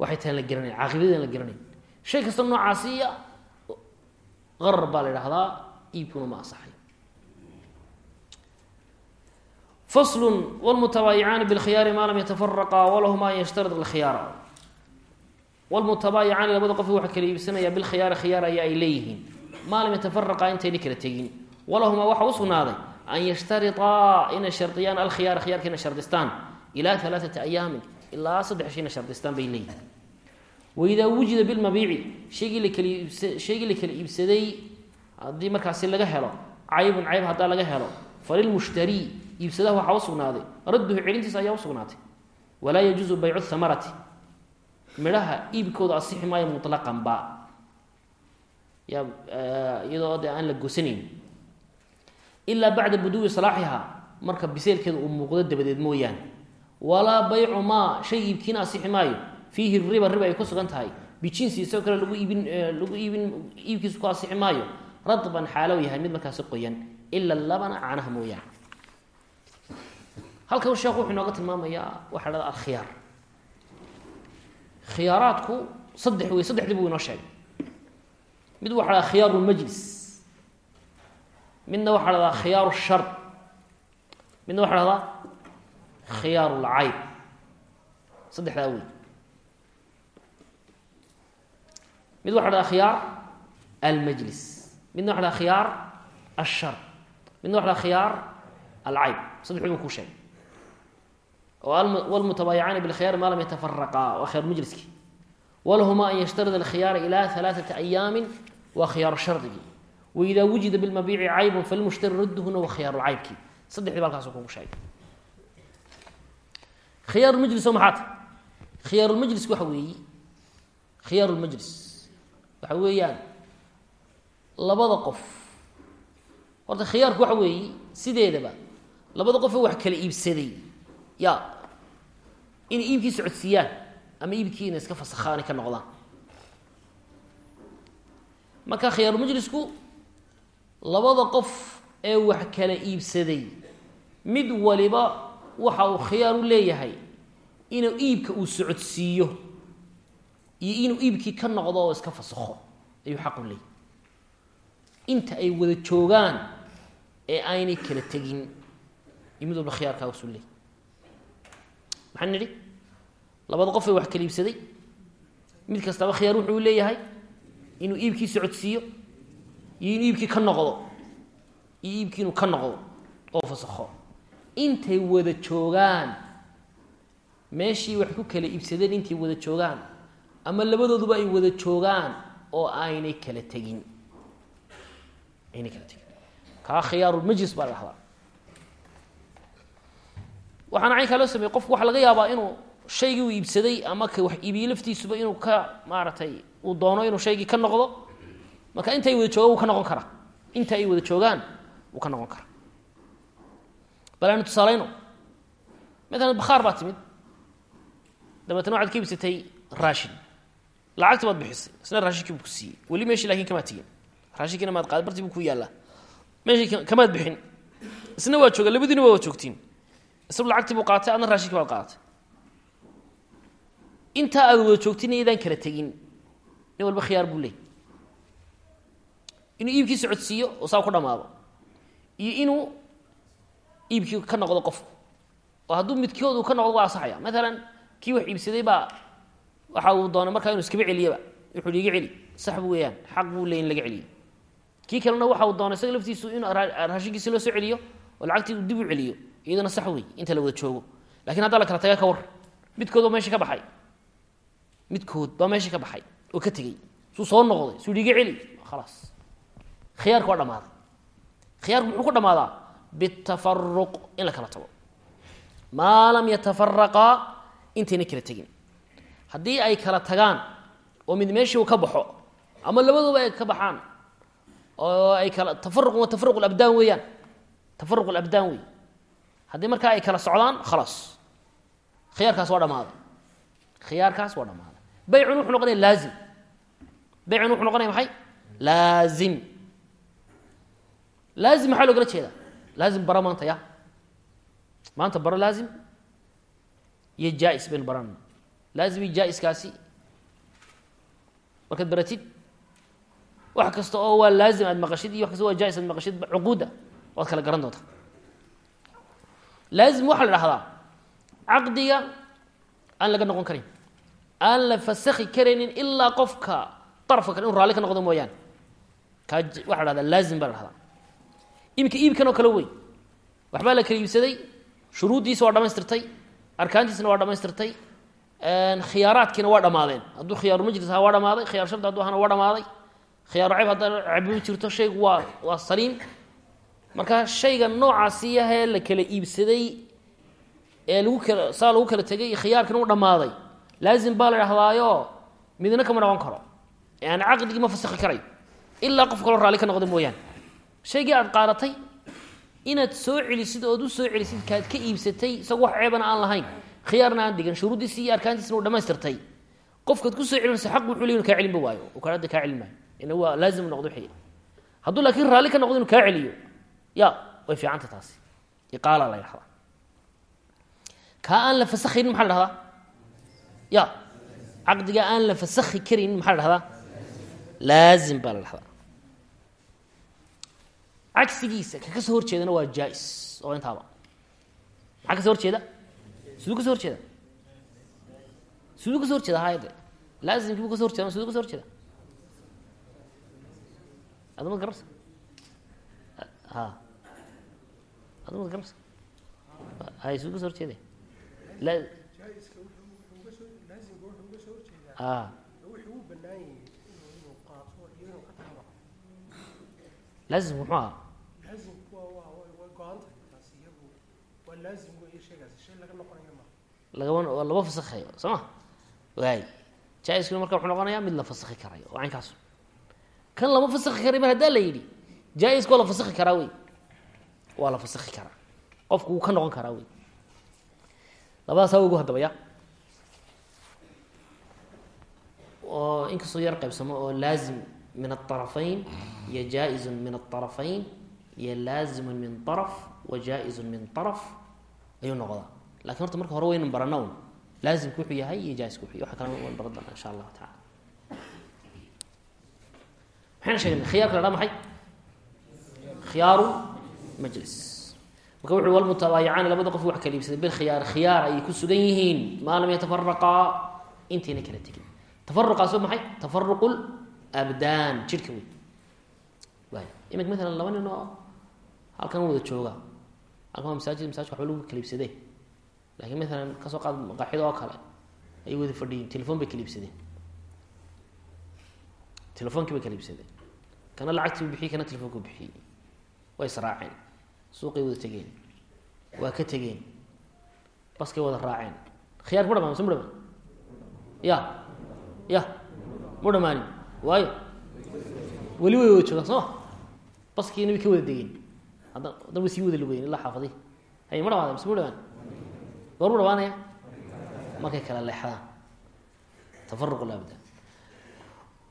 waxay tahay la garanay caaqibadeeda la garanayn. Shay kasta noocaasiya qarar baa la idhahdaa iibkuna ma asaxay faslu wlmutabaayicaani bilkhiyaari maa lam yatafaraqa walahuma an yashtarid wlmutabaayicaani labada qof waxaa kala iibsanaya bilkhiyaari khiyaar aya ay leeyihiin maa lam yatafaraqa intayna kala tegin walahumaa waxaa usugnaaday an yashtariطaa inay shardiyaan alkhiyaara khiyaarka inay shardistaan ilaa alaaثati ayaamin ilaa saddex shayna shardistaan bay leeyihiin waidaa wujida bilmabiici shaygii la kala iibsaday haddii markaasi laga helo caybun cayb haddaa laga helo falilmushtarii iibsadaha waxaa usugnaaday radduhu celintiisa ayaa usugnaatay walaa yajuusu baycu hamarati midhaha iibkooda asixi maayo muطlaqan ba. Ya iyadoo de aan la gosanayn. Ilaa bacda buduwi salaaxiha marka biseelkeeda uu muuqdo dabadeed mooyaane. Walaa baycu maa shay iibkiina asixi maayo. Fiihi riba riba ay ku sugan tahay. Bijinsi isagoo kale lagu iibin lagu iibin iibkiisu ku asixi maayo. Radban xaalow yahay mid markaasi qoyan. Ila labana canaha mooyaane. Halkan sheekhu wuxuu inooga tilmaamayaa waxaa dhada alkhiyaar khiyaaraadku saddex wey saddexdii buu inoo sheegay. Mid waxa dhahdaa khiyaaru lmajlis midna waxaa dhahdaa khiyaaru shard midna waxa dhahdaa khiyaaru lcayb saddexdaa wey mid waxa dhahdaa khiyaar almajlis midna waxa dhahdaa khiyaar ashard midna waxa dhahdaa khiyaar alcayb saddexdii buu kuu sheegay wlmutabaayicaani bilkhiyaari maa lam yatafaraqaa waa khiyar majliski walahumaa an yashtarida alkhiyaara ilaa alaaثati ayaami waa khiyaaru shardigii waidaa wujida bilmabiici caybun falmushtari radduhuna wa khiyaaru caybki saddexdii ba halkaas kugu sheegay khiyaaru majlis oo maxaa ta khiyaarulmajlisk waxa weeyi khiyaaru lmajlis waxa weeyaan labada qof horta khiyaarku waxa weeyi sideedaba labada qofoo wax kala iibsaday ya inay iibkii socodsiiyaan ama iibkii inay iska fasakhaan ka noqdaan. Marka khiyaaru majlisku labada qof ee wax kala iibsaday mid waliba waxa uu khiyaar u leeyahay inuu iibka uu socodsiiyo iyo inuu iibkii ka noqdo oo iska fasakho ayuu xaq u leeyahy inta ay wada joogaan ee aynay kala tegin iyo mid walba khiyaarkaa usu leey maxaan nidhi? Labada qof ee wax kala iibsaday mid kastaba khiyaar wuxuu leeyahay inuu iibkii socodsiiyo iyo inuu iibkii ka noqdo iyo iibkii inuu ka noqdo oo fasakho intay wada joogaan meeshii wax ku kala iibsadeen intay wada joogaan ama labadooduba ay wada joogaan oo aynay kala tegin. Aynay kala tegin. Kaa khiyaarulmajlis baa la dhahdaa waxaana caynkaa loo sameeyey qofku waxaa laga yaabaa inuu shaygii uu iibsaday ama wax iibiyey laftiisuba inuu ka maaragtay uu doono inuu shaygii ka noqdo. Marka inta ay wada joogaan wuu ka noqon karaa. Inta ay wada joogaan wuu ka noqon karaa. Bal aynu tusaalayno matalan bakhaar baa timid. Dabeetna waxaad ka iibsatay raashin. Lacagti baad bixisay isna raashinkii buu ku siiyey. Weli meeshii laakin kamaad tegin raashinkiina maad qaad bartii buu ku yaallaa. Meeshii kamaad bixin isna waa jooga labadiina waa joogtiin isna lacagtii buu qaatay adna raashinkii baad qaadatay intaa aad wada joogtiin iyadaan kala tegin nin walba khiyaar buu leey inuu iibkii socodsiiyo oo saa ku dhamaado. Iyo inuu iibkii ka noqdo qofku. Oo hadduu midkoodu ka noqdo waa asaxaya maalan kii wax iibsaday baa waxa uu doonay markaa inu iskaba celiyaba wuxuu iga celi. Sax weeyaan. Xaq buu leey in laga celiyo. Kii kalena waxa uu doonay isaga laftiisu in raashinkiisi loo soo celiyo oo lacagtii uu dib u celiyo iyadana sax wey inta la wada joogo. Lakin haddaa la kala taga ka war. Midkood baa meesha ka baxay. Midkood baa meesha ka baxay oo ka tegey. Suu soo noqday suu iga celi khalaas khiyaarka waa dhamaaday. Khiyaarku muxuu ku dhamaadaa? Bitafaruq in la kala tago. Maa lam yatafaraqaa intayna kala tegin. Haddii ay kala tagaan oo mid meeshii uu ka baxo ama labaduba ay ka baxaan oo ay kala tafaruqun wa tafaruq labdaan weeyaan. Tafaruq labdaan wey haddii markaa ay kala socdaan khalaas khiyaarkaas waa dhamaaday khiyaarkaas waa dhamaaday baycun wuxuu noqonaya laazim. Baycun wuxuu noqonaya maxay? Laazim. Laazim maxaa loogala jeedaa? Laazim bara maanta ya maanta baro laazim iyo jaa-is baynu baran. Laazim iyo jaa-iskaasi. Markaad baratid wax kasta oo waa laazim aad maqashid iyo wax kasta waa jaa-is aad maqashid cuquudda waad kala garan doontaa laazim waxaa la dhahdaa caqdiga aan laga noqon karin aan la fasakhi karaynin ilaa qofka darafka kale inu raalli ka noqdo mooyaane kaa waxa la dhahdaa laazim baa la dhahdaa imika iibkan oo kale wey waxbaa la kala iibsaday shuruuddiisa waa dhamaystirtay arkaantiisna waa dhamaystirtay khiyaaraadkiina waa dhamaadeen hadduu khiyaaru majlis ahaa waa dhamaaday khiyar shabdi hadduu ahana waa dhamaaday khiyaaru ceyb hadda cebi jirto shaygu waa waa saliim marka shayga noocaasiyahee la kala iibsaday ee lagu kala saa lagu kala tegay khiyaarkina u dhammaaday laazim baa la dhahdaayo midna kama noqon karo. Yani caqdigii ma fasakhi karayo ilaa qof kaloo raalli ka noqda mooyaane. Shaygii aad qaadatay inaad soo celisid ood u soo celisid kaad ka iibsatay isago wax ceebana aan lahayn khiyaarna aan digan shuruuddiisi iyo arkaantiisna u dhamaystirtay qofkaad ku soo celinaysa xaq wuxuu leey inu kaa celinba waayo. Oo kaada kaa celin maayo. Ina waa laazim noqdo wixii hadduu laakiin raalli ka noqdo inu kaa celiyo ya way fiicanta taasi iqaala la yidhahdaa kaa la fasakhaynin maxaa la dhahdaa ya caqdiga aan la fasakhi karaynin maxaa la laazim baa la dhahdaa ka ka soo horjeedana waa jaa-is oo intaaba maxaa ka soo horjeeda siduu ka soo horjeeda siduu ka soo horjeeda hayade laazimkii buu kaso horjeeda siduu kaso horjeeda adamad garabsa ha adamad garabsa hay siduu kaso horjeeda la a ahaa laba fasakhayo soo waay jaa-iskuna marka wuxuu noqonayaa mid la fasakhi karayo oo kan lama fasakhi karay mar haddaa la yidhi jaa-iska waa la fasakhi karaa wey waa la fasakhi karaa qofku wuu ka noqon karaa wey labadaasaa ogu haddaba ya oo inkastoo yar qaybsamo oo laazim min aلطarafayn iyo jaa-izu min aلطarafayn iyo laazimu min طaraf wa jaa-izu min طaraf ayuu noqdaa lakin horta marka hore waynan barana un laazimku wuxuu yahay iyo jaa-isku wuxu yahy waxa kalena wayn baran doonaa insha allahu taala maxayna sheegnay khiyarka la dhaa maxay khiyaaru majlis marka wuxu walmutabaayicaani labada qof wax kala iibsaday bilkhiyaar khiyaar ayay ku sugan yihiin. Maa lam yatafaraqaa intayna kala tegin. Tafaruqaas waa maxay? Tafaruqu abdaan jidhka wey waay imika maalan laba nin oo halkan wada jooga halkan waa masaajid masajidka waxba lagu kala iibsadee lakiin maalan ka soo qaad maqaaxida oo kale ay wada fadhiyiin telefon bay kala iibsadeen telefonkii bay kala iibsadeen kana lacagtii u bixiyey kana telefonka u bixiyey way israaceen suuqay wada tegeen. Waa ka tegeen. Baskay wada raaceen. Khiyaarka ma dhamaan mise mu dhamaan ya ya mu dhamaanin waayo. Weli way wada joogaan soo ma? Baskiina way ka wada degeen. Hadda haddana way sii wada lugeyen ilaa xaafadihi hay ma dhamaada mise mu dhamaan goor mu dhamaanaya markay kala leexdaan. Tafaruq laabda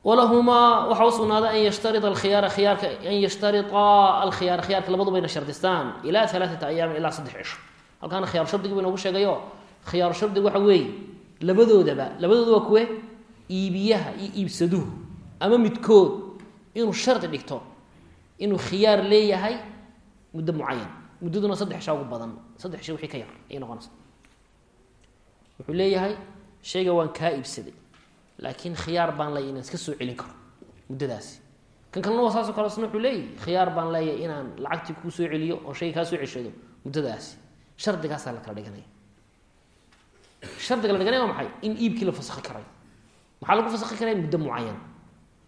walahumaa waxaa usugnaaday an yashtarida alkhiyaara khiyaarka an yashtarida alkhiyaara khiyaarka labadubayna shardistaan ilaa alaaata ayaamin ilaa saddex cisho halkaana khiyaaru shardigii ba inoogu sheegayo khiyaaru shardigu waxa weeye labadoodaba labadooda waa kuwe iibiyaha iyo iibsaduhu ama midkood inuu shardi dhigto inuu khiyaar leeyahay muddo mucayan muddaduna saddex cisha ugu badan saddex cisho wixii ka yar ayay noqonaysa wuxuu leeyahay shayga waan kaa iibsaday laakiin khiyaar baan leeyahy inaan iska soo celin karo muddadaasi. Kan kalena waa saasoo kale wuxuu leeyahy khiyaar baan leeyahay inaan lacagtii kuu soo celiyo oo shayga kaa soo ceshado muddadaasi. Shardigaasaa la kala dhiganaya. Shardiga la dhiganaya waa maxay? In iibkii la fasakhi karayo maxaa lagu fasakhi karaya muddo mucayan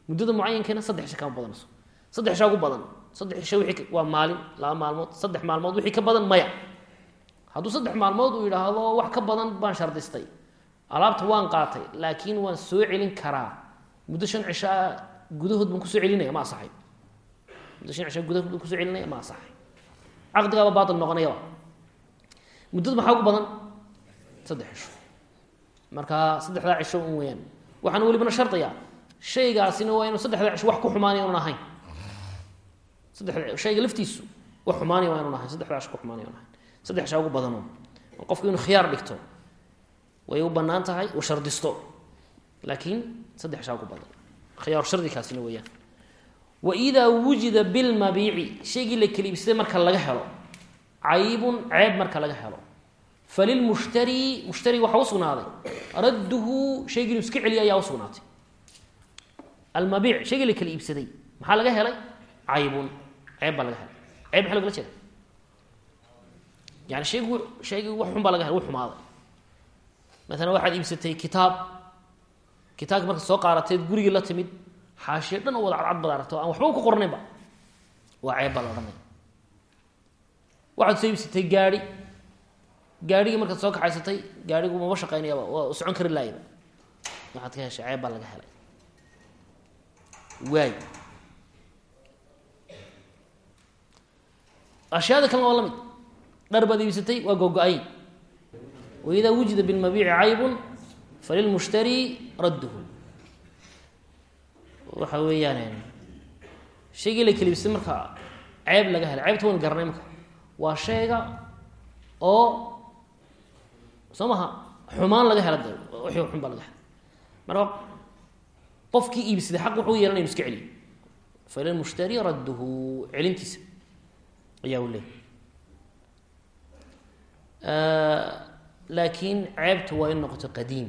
muddada mucayankeena saddex cisho kama badanayso. Saddex cisha ugu badan. Saddex cisho wixii waa maalin laba maalmood saddex maalmood wixii ka badan maya. Hadduu saddex maalmood uu yidhaahdo wax ka badan baan shardistay alaabta waan qaatay laakiin waan soo celin karaa. Muddo shan cishaa gudahood baan ku soo celinaya ma asaxay. Muddo shan cishaa gudahood baan ku soo celinaya ma asaxay. Caqdigaaba baatil noqonayaba. Muddada maxaa ugu badan? Saddex cisho. Marka saddexdaa cisho un weyaan waxaana welibana shardiya shaygaasina waa inuu saddexdaa cisho wax ku xumaanaya un ahayn. Sadde shayga laftiisu wax xumaanaya waa inun ahayn saddexdaa cisho ku xumaanaya un ahayn. Saddex cishaa ugu badano qofku inuu khiyaar dhigto way u bannaan tahay uu shardisto. Laakiin saddex cishaa ugu badan. Khiyaar shardikaasina weeyaan. Waidaa wujida bilmabiici shaygii la kala iibsaday marka laga helo caybun ceeb marka laga helo. Falilmushtari mushtari waxaa usugnaaday radduhu shaygii inuu iska celiya ayaa usugnaatay almabiic shaygii la kala iibsaday maxaa laga helay? Caybun ceeb baa laga helay. Ceeb maxaa logala jeeda yani shaygu shaygii wax xun baa laga helay wuu xumaaday maalan waxaad iibsatay kitaab. Kitaabki marka soo qaarateed gurigii la timid xaashiyo dhan oo wada cadcad bad aragto aan waxba ku qornaynba waa ceeb baa la odhanaya waxaad soo iibsatay gaari gaarhigii markaad soo kaxaysatay gaarigu maba shaqeynayaba waa socon kari laayaba waxaad ka heshay ceeb baa laga helay. Waay. Ashyaada kalena waa la mid. Dhar baad iibsatay waa gogo-ayn waidaa wujida bilmabiici caybun falilmushtari radduhu waxa weeyaan shaygii la keliibsay marka ceeb laga helay ceebta waynu garanay marka waa shayga oo soo maha xumaan laga hela de wixii xun baa laga helay marka qofkii iibsaday xaq wuxuu yeelanaya inu iska celiyo falilmushtari radduhu celintiisa ayaa u leeyay laakiin ceebta waa in noqoto qadiim.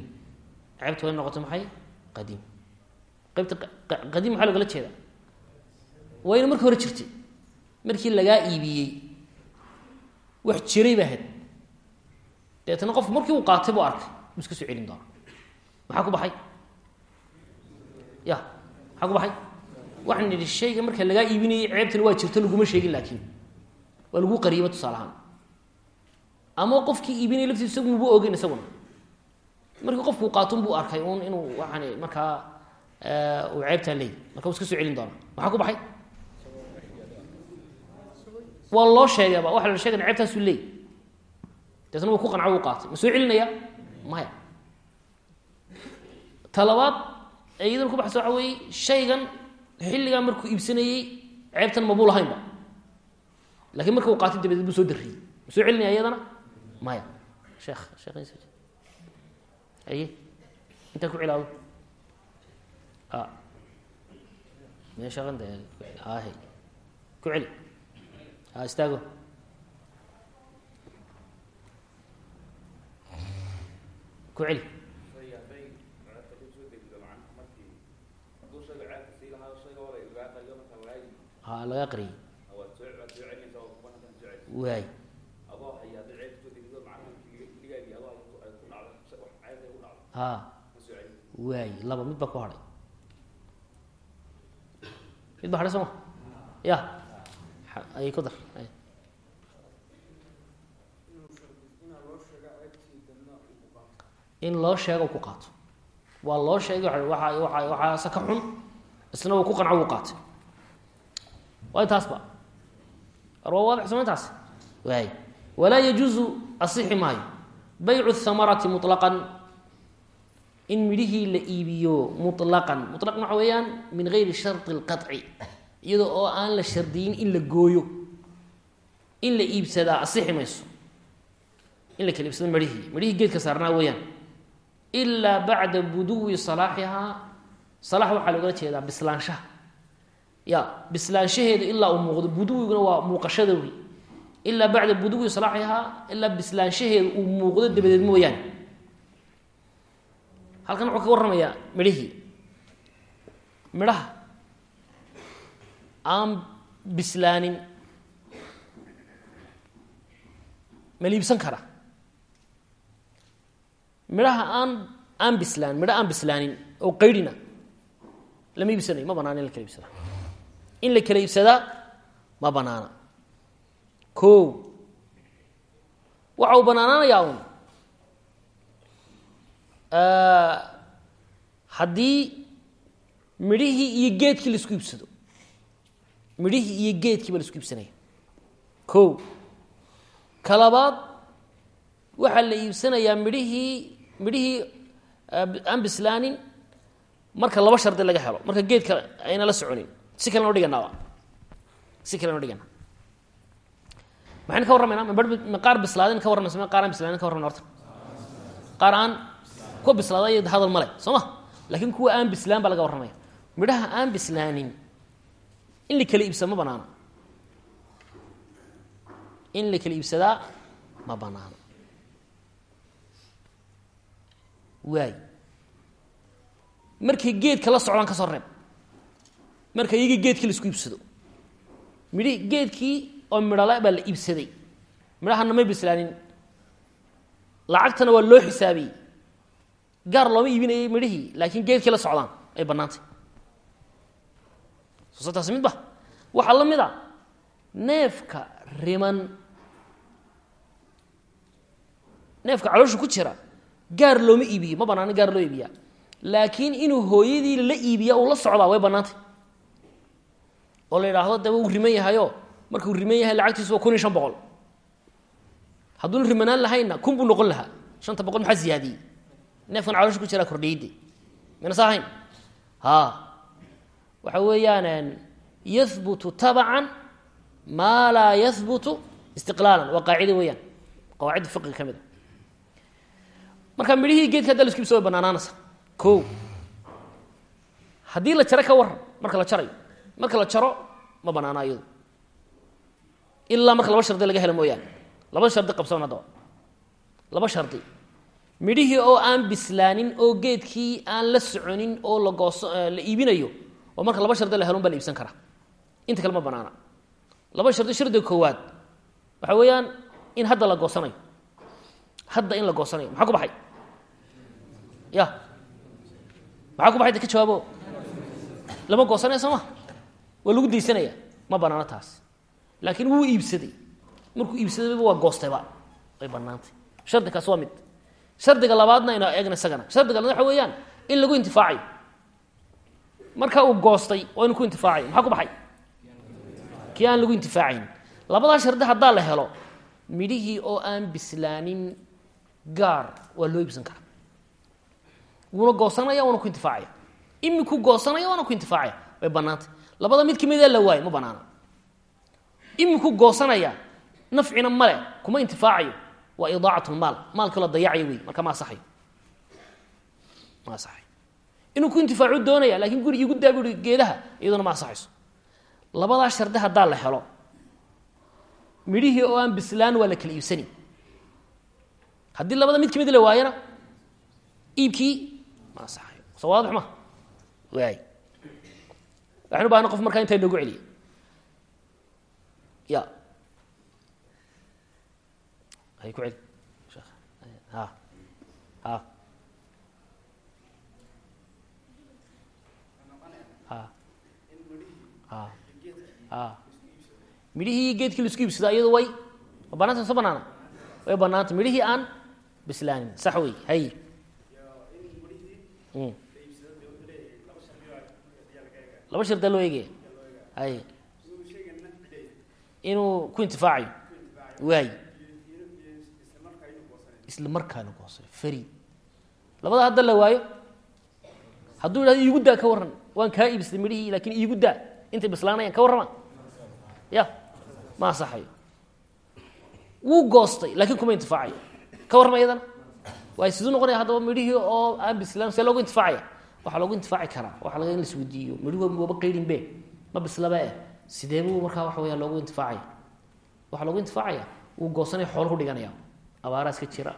Ceebta waa in noqoto maxay? Qadiim. Qaybta qadiim maxaa logala jeeda waa markii hore jirtay. Markii lagaa iibiyey. Wax jiray baa had deetana qofku markii uu qaatay buu arkay. Mu iska soo celin doona maxaa ku baxay? Ya maxaa ku baxay? Waxaan nidhi shayga marka lagaa iibinayay ceebtana waa jirto laguma sheegin laakiin. Waa lagu qariiba tusaale ahaan ama qofkii iibinaya laftiisa isagu maba ogin isaguna markii qofkuu qaatun buu arkay un inuu waxaan markaa uu ceebtaa leeyay. Marka uu iska soo celin doona maxaa ku baxay? Waa loo sheegayba waxa la sheegana ceebtaasuu leey deetna wuu ku qanco uu qaatay. Ma soo celinaya maya talabaad ee ku baxsa waxa weeye shaygan xilligaa markuu iibsanayey ceebtan mabuu lahaynba lakiin marka qaatay dabadeed buu soo darriyey ma soo celinaya iyadana maya sheekh sheekh aye intaa ku cilaado a me shaqanta ahe ku celi a istaago ku celi ha laga qariyey waay waay laba mid baa ku hadhay mid ba hadhay soo ya. Ay ku dar. In loo sheego ku qaato. Waa loo sheegay waa waa waxaase ka xun isna uu ku qanco uu qaatay. Waa intaasba ar waa waadix soma intaas? Waay walaa yajuuzu asixi maayo. Baycu thamarati muطlaqan in midhihii la iibiyo mulaqan mulaqan waxa weeyaan min gayri shardi lqaci iyadoo oo aan la shardiyin in la gooyo in la iibsadaa asixi mayso. In la kala iibsado midhihii. Midhihii geedka saarnaa weeyaan. Ilaa bacda buduwi salaaxihaa. Salaax waxaa loogala jeedaa bislaanshaha. Ya bislaanshaheedu ilaa uu muuqdo. Buduwiguna waa muuqashada wey ilaa bacda buduwi salaaxihaa ilaa bislaanshaheedu uu muuqdo dabadeed mooyaane halkan wuxuu ka warramayaa midhihii. Midhaha. Aan bislaanin. Ma liibsan kara? Midhaha aan aan bislaan midho aan bislaanin oo qaydhina. Lama iibsanayo ma banaana in la kala iibsadaa in la kala iibsadaa ma banaana. Ko waxa uu banaanaanayaa un haddii midhihii iyo geedkii la isku iibsado. Midhihii iyo geedkii ba la isku iibsanaya. Ko ka labaad waxaa la iibsanayaa midhihii midhihii aan bislaanin marka laba shardi laga helo. Marka geedka ayna la soconin. Si kalena dhiganaaba si kalena dhigana maxaynu ka warramayna ma qaar bislaadin ka warramaysa ma qaar aan bislaanin ka warramay horta. Qaar aan kuwa bislaaday hadal male soo ma? Laakiin kuwa aan bislaan baa laga warramaya. Midhaha aan bislaanin in la kala iibsada ma banaana in la kala iibsadaa ma banaana waay. Markay geedka la socdaan ka soo reeb. Marka iyagii geedkii la isku iibsado. Midhi geedkii oo midhala baa la iibsaday. Midhahana may bislaanin. Lacagtana waa loo xisaabiyey gaar looma iibinayay midhihii laakiin geedkii la socdaan ay bannaantay. Soo taasi mid ba? Waxaa la mid a neefka riman neefka caloosha ku jira gaar looma iibiyo ma banaana gaar loo iibiyaa. Laakiin inuu hooyadii la iibiya uu la socdaa way bannaantay. Oo la yidhaahdo daba uu riman yahayo markuu riman yahay lacagtiisu waa kun iyo shan boqol. Hadduuna rimanaan lahaynna kun buu noqon lahaa. Shanta boqol maxaa ziyaadiyey neefkan caloosha ku jiraa kordhiyeyde mayna saa ahayn ha. Waxa weeyaan yahbutu tabacan maa laa yahbutu istiqlaalan. Waa qaacida weeyaan. Qawaacidda fiqiga ka mid a marka midhihii geedka hadda la isku ibsa way banaanaanaysa. Ko haddii la jaro ka waran marka la jarayo. Marka la jaro ma banaana iyadu. Ilaa marka laba shardi laga helo mooyaane. Laba shardi qabsoon haddaba. Laba shardi midhihii oo aan bislaanin oo geedkii aan la soconin oo lagooso la iibinayo oo marka laba shardi la helo un baa la iibsan karaa. Inta kale ma banaana. Laba shardi shardiga koowaad waxa weeyaan in hadda la goosanayo. Hadda in la goosanayo. Maxaa ku baxay? Ya. Maxaa ku baxay? De ka jawaabo. Lama goosanaya soo waa lagu daysanaya ma banaano taas. Laakiin wuu iibsaday. Markuu iibsadayba waa goostayba. Way banaantay shardi kaas waa mid shardiga labaadna aynu eegna isagana. Shardiga labaad waxa weeyaan in lagu intifaacayo marka uu goostay waa inu ku intifaacayo maxaa ku baxay? Kii aan lagu intifaacayn. Labadaa shardi haddaa la helo midhihii oo aan bislaanin gaar waa loo iibsan karaa. Wuuna goosanaya waana ku intifaacaya. Iminku goosanaya waana ku intifaacaya. Way banaantay labada mid kamida la waayo ma banaana iminku goosanaya nafcina male kuma intifaacayo waa idaacat lmaal maalkii la dayacayo wey marka ma asaxayo ma asaxayo inuu ku intifaacu doonaya laakiin guri igu daa bui geedaha iyaduna ma asaxayso labadaa shardi haddaa la helo. Midhihii oo aan bislaan waa la kala iibsani. Haddii labada mid ka mid la waayana iibkii ma asaxayo so waadix ma. Waay waxaan u bahana qof markaa intaa inoogu celiya. Ya hay ku celi ha ha ha ha ha midhihii geedkii la isku iibsadaa iyado way ma banaanta soo banaana way banaanta midhihii aan bislaanin sax wey hay laba shardaa loo eegaya hay. Inuu ku intifaacayo? Waay isla goosay fari labada hadda la waayo hadduu yidhahdo iigu daa ka warran waan kaa iibsatay midhihii laakiin iigu daa intay bislaanayaan ka warrama ya ma asaxayo wuu goostay laakiin kuma intifaacayo. Ka warrama iyadana? Waay siduu noqonaya haddaba midhihii oo aan bislaan see loogu intifaacaya? Waxaa loogu intifaaci karaa waxaa laga in la isweydiiyo. Midhihu waba qaydhin be ma bislaba eh. Sidee buu markaa waxa weya loogu intifaacaya? Waxaa loogu intifaacaya? Wuu goosanaya xooluhu dhiganaya abaaraa iska jira.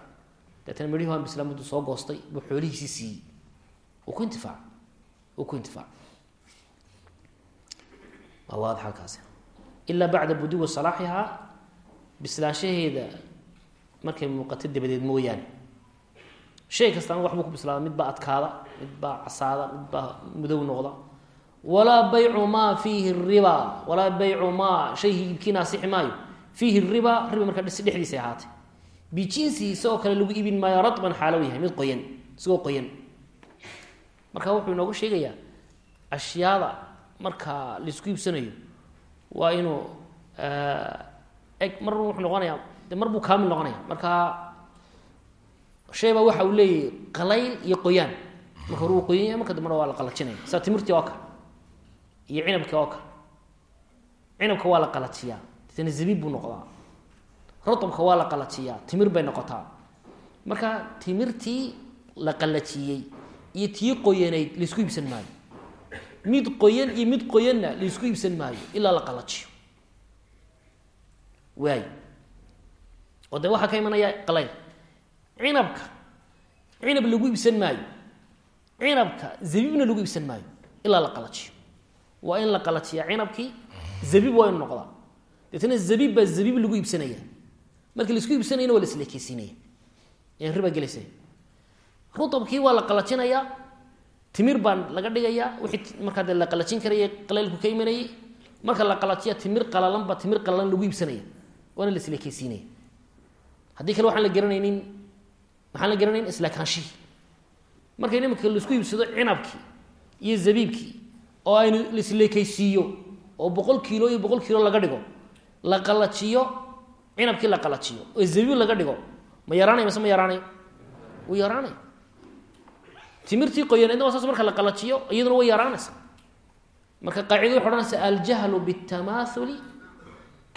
Deetana midhihi aan mudduu soo goostay buu xoolihiisii siiyey. Uu ku intifaac. Uu ku intifaac. Waa waadix halkaasi ilaa bacda buduwi salaaxihaa bislaanshaheeda markay muuqato dabadeed mooyaane. Shay kastana waxbuu ku bislaada mid baa adkaada mid baa casaada mid baa mudow noqda. Walaa baycu maa fiihi riba walaa baycu maa shaygii iibkiina asixi maayo fiihi riba riba markaa dhexdiisa ahaatay bijinsihi isagoo kale lagu iibin maayo raban xaalow yahay mid qoyan isagoo qoyan. Marka wuxuu inoogu sheegayaa ashyaada marka la isku iibsanayo waa inuu eg mar wuxuu noqonayaa de mar buu kaamil noqonaya marka shay baa waxa uu leeyahay qalayl iyo qoyaan. Marka hore qoyan yahay marka dambena waa la qalajinaya sida timirtii oo kale iyo cinabkii oo kale cinabka waa la qalajiyaa. Deetana zabiib buu noqdaa rotabka waa la qalajiyaa timir bay noqotaa. Marka timirtii la qalajiyey iyo tii qoyanayd la isku iibsan maayo. Mid qoyan iyo mid qoyanna la isku iibsan maayo ilaa la qalajiyo. Waay. Oo de waxaa ka imanaya qalayl cinabka cinab lagu iibsan maayo. Cinabka zabiibna lagu iibsan maayo ilaa la qalajiyo. Waa in la qalajiyaa cinabkii zabiib waa inu noqdaa. Deetna zabiib baa zabiib lagu iibsanaya markii la isku iibsanayna waa la isleekeysiinaya yan riba gelaysa rutabkii waa la qalajinayaa timir baan laga dhigayaa wixii markaa dee la qalajin karaya qalaylku ka imanayay. Marka la qalajiya timir qalalan ba timir qalalan lagu iibsanaya. Waana la isleekeysiinaya haddii kale waxaan la garanaynin maxaan la garanayn islaakaanshihii marka nimanka la isku iibsado cinabkii iyo zabiibkii oo aynu laisleekeysiiyo oo boqol kiilo iyo boqol kiilo laga dhigo la qalajiyo cinabkii la qalajiyo oo zabiib laga dhigo ma yaraanay mase ma yaraanay wuu yaraanay timirtii qoyaneedna waa saas marka la qalajiyo iyaduna way yaraanaysa marka qaacido waxay odhanaysa aljahlu biاtamaauli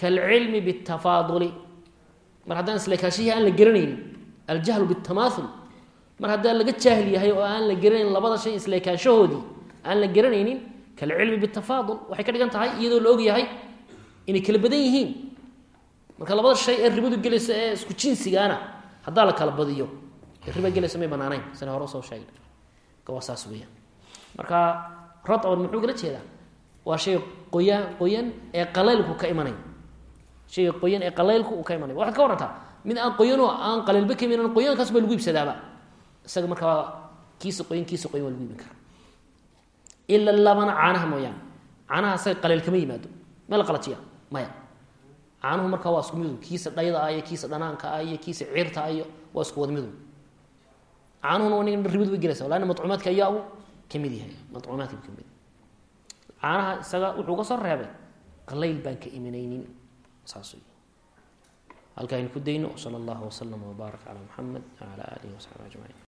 kaalcilmi biاtafaaduli mar haddaan isleekaashihii aan la garanaynin aljahlu biاtamaaul mar haddaan laga jaahil yahay oo aan la garanayn labada shay isleekaanshahoodii aan la garanaynin kaalcilmi biاtafaadul waxay ka dhigan tahay iyadoo la og yahay inay kala badan yihiin marka labada shay ee ribadu gelaysa ee isku jinsigaana haddaa la kala badiyo riba gelaysa may banaanayn. Sina hore u soo sheegna waa saas weeyaan. Marka radaban muxuu kala jeedaa? Waa shay qoyaan qoyan ee qalaylku ka imanay shayga qoyan ee qalaylku uu ka imanay waxaad ka warantaa mid aan qoyanoo aan qalaylba ka imanan qoyaankaas baa lagu iibsadaaba isaga markaa kiisa qoyan kiisa qoyan waa lagu iibin karaa. Ila labana caanaha mooyaane. Caanaha isaga qalayl kama yimaado. Meel la qalajiya maya caanuhu markaa waa isku midu kiisa dhayda ah iyo kiisa dhanaanka ah iyo kiisa ciirta ah iyo waa isku wad midu caanuhuna nig ribadu bay gelaysa lanna macuumaadka ayaa u ka mid yahay. Macuumaadka ka mid caanaha isaga wuxuu ka soo reebay qalayl baan ka imanaynin saas halkaa aynu ku dayno sala allahu waslama wbaarak calaa muxamed wacala aalihi wasaxbi ajmaciin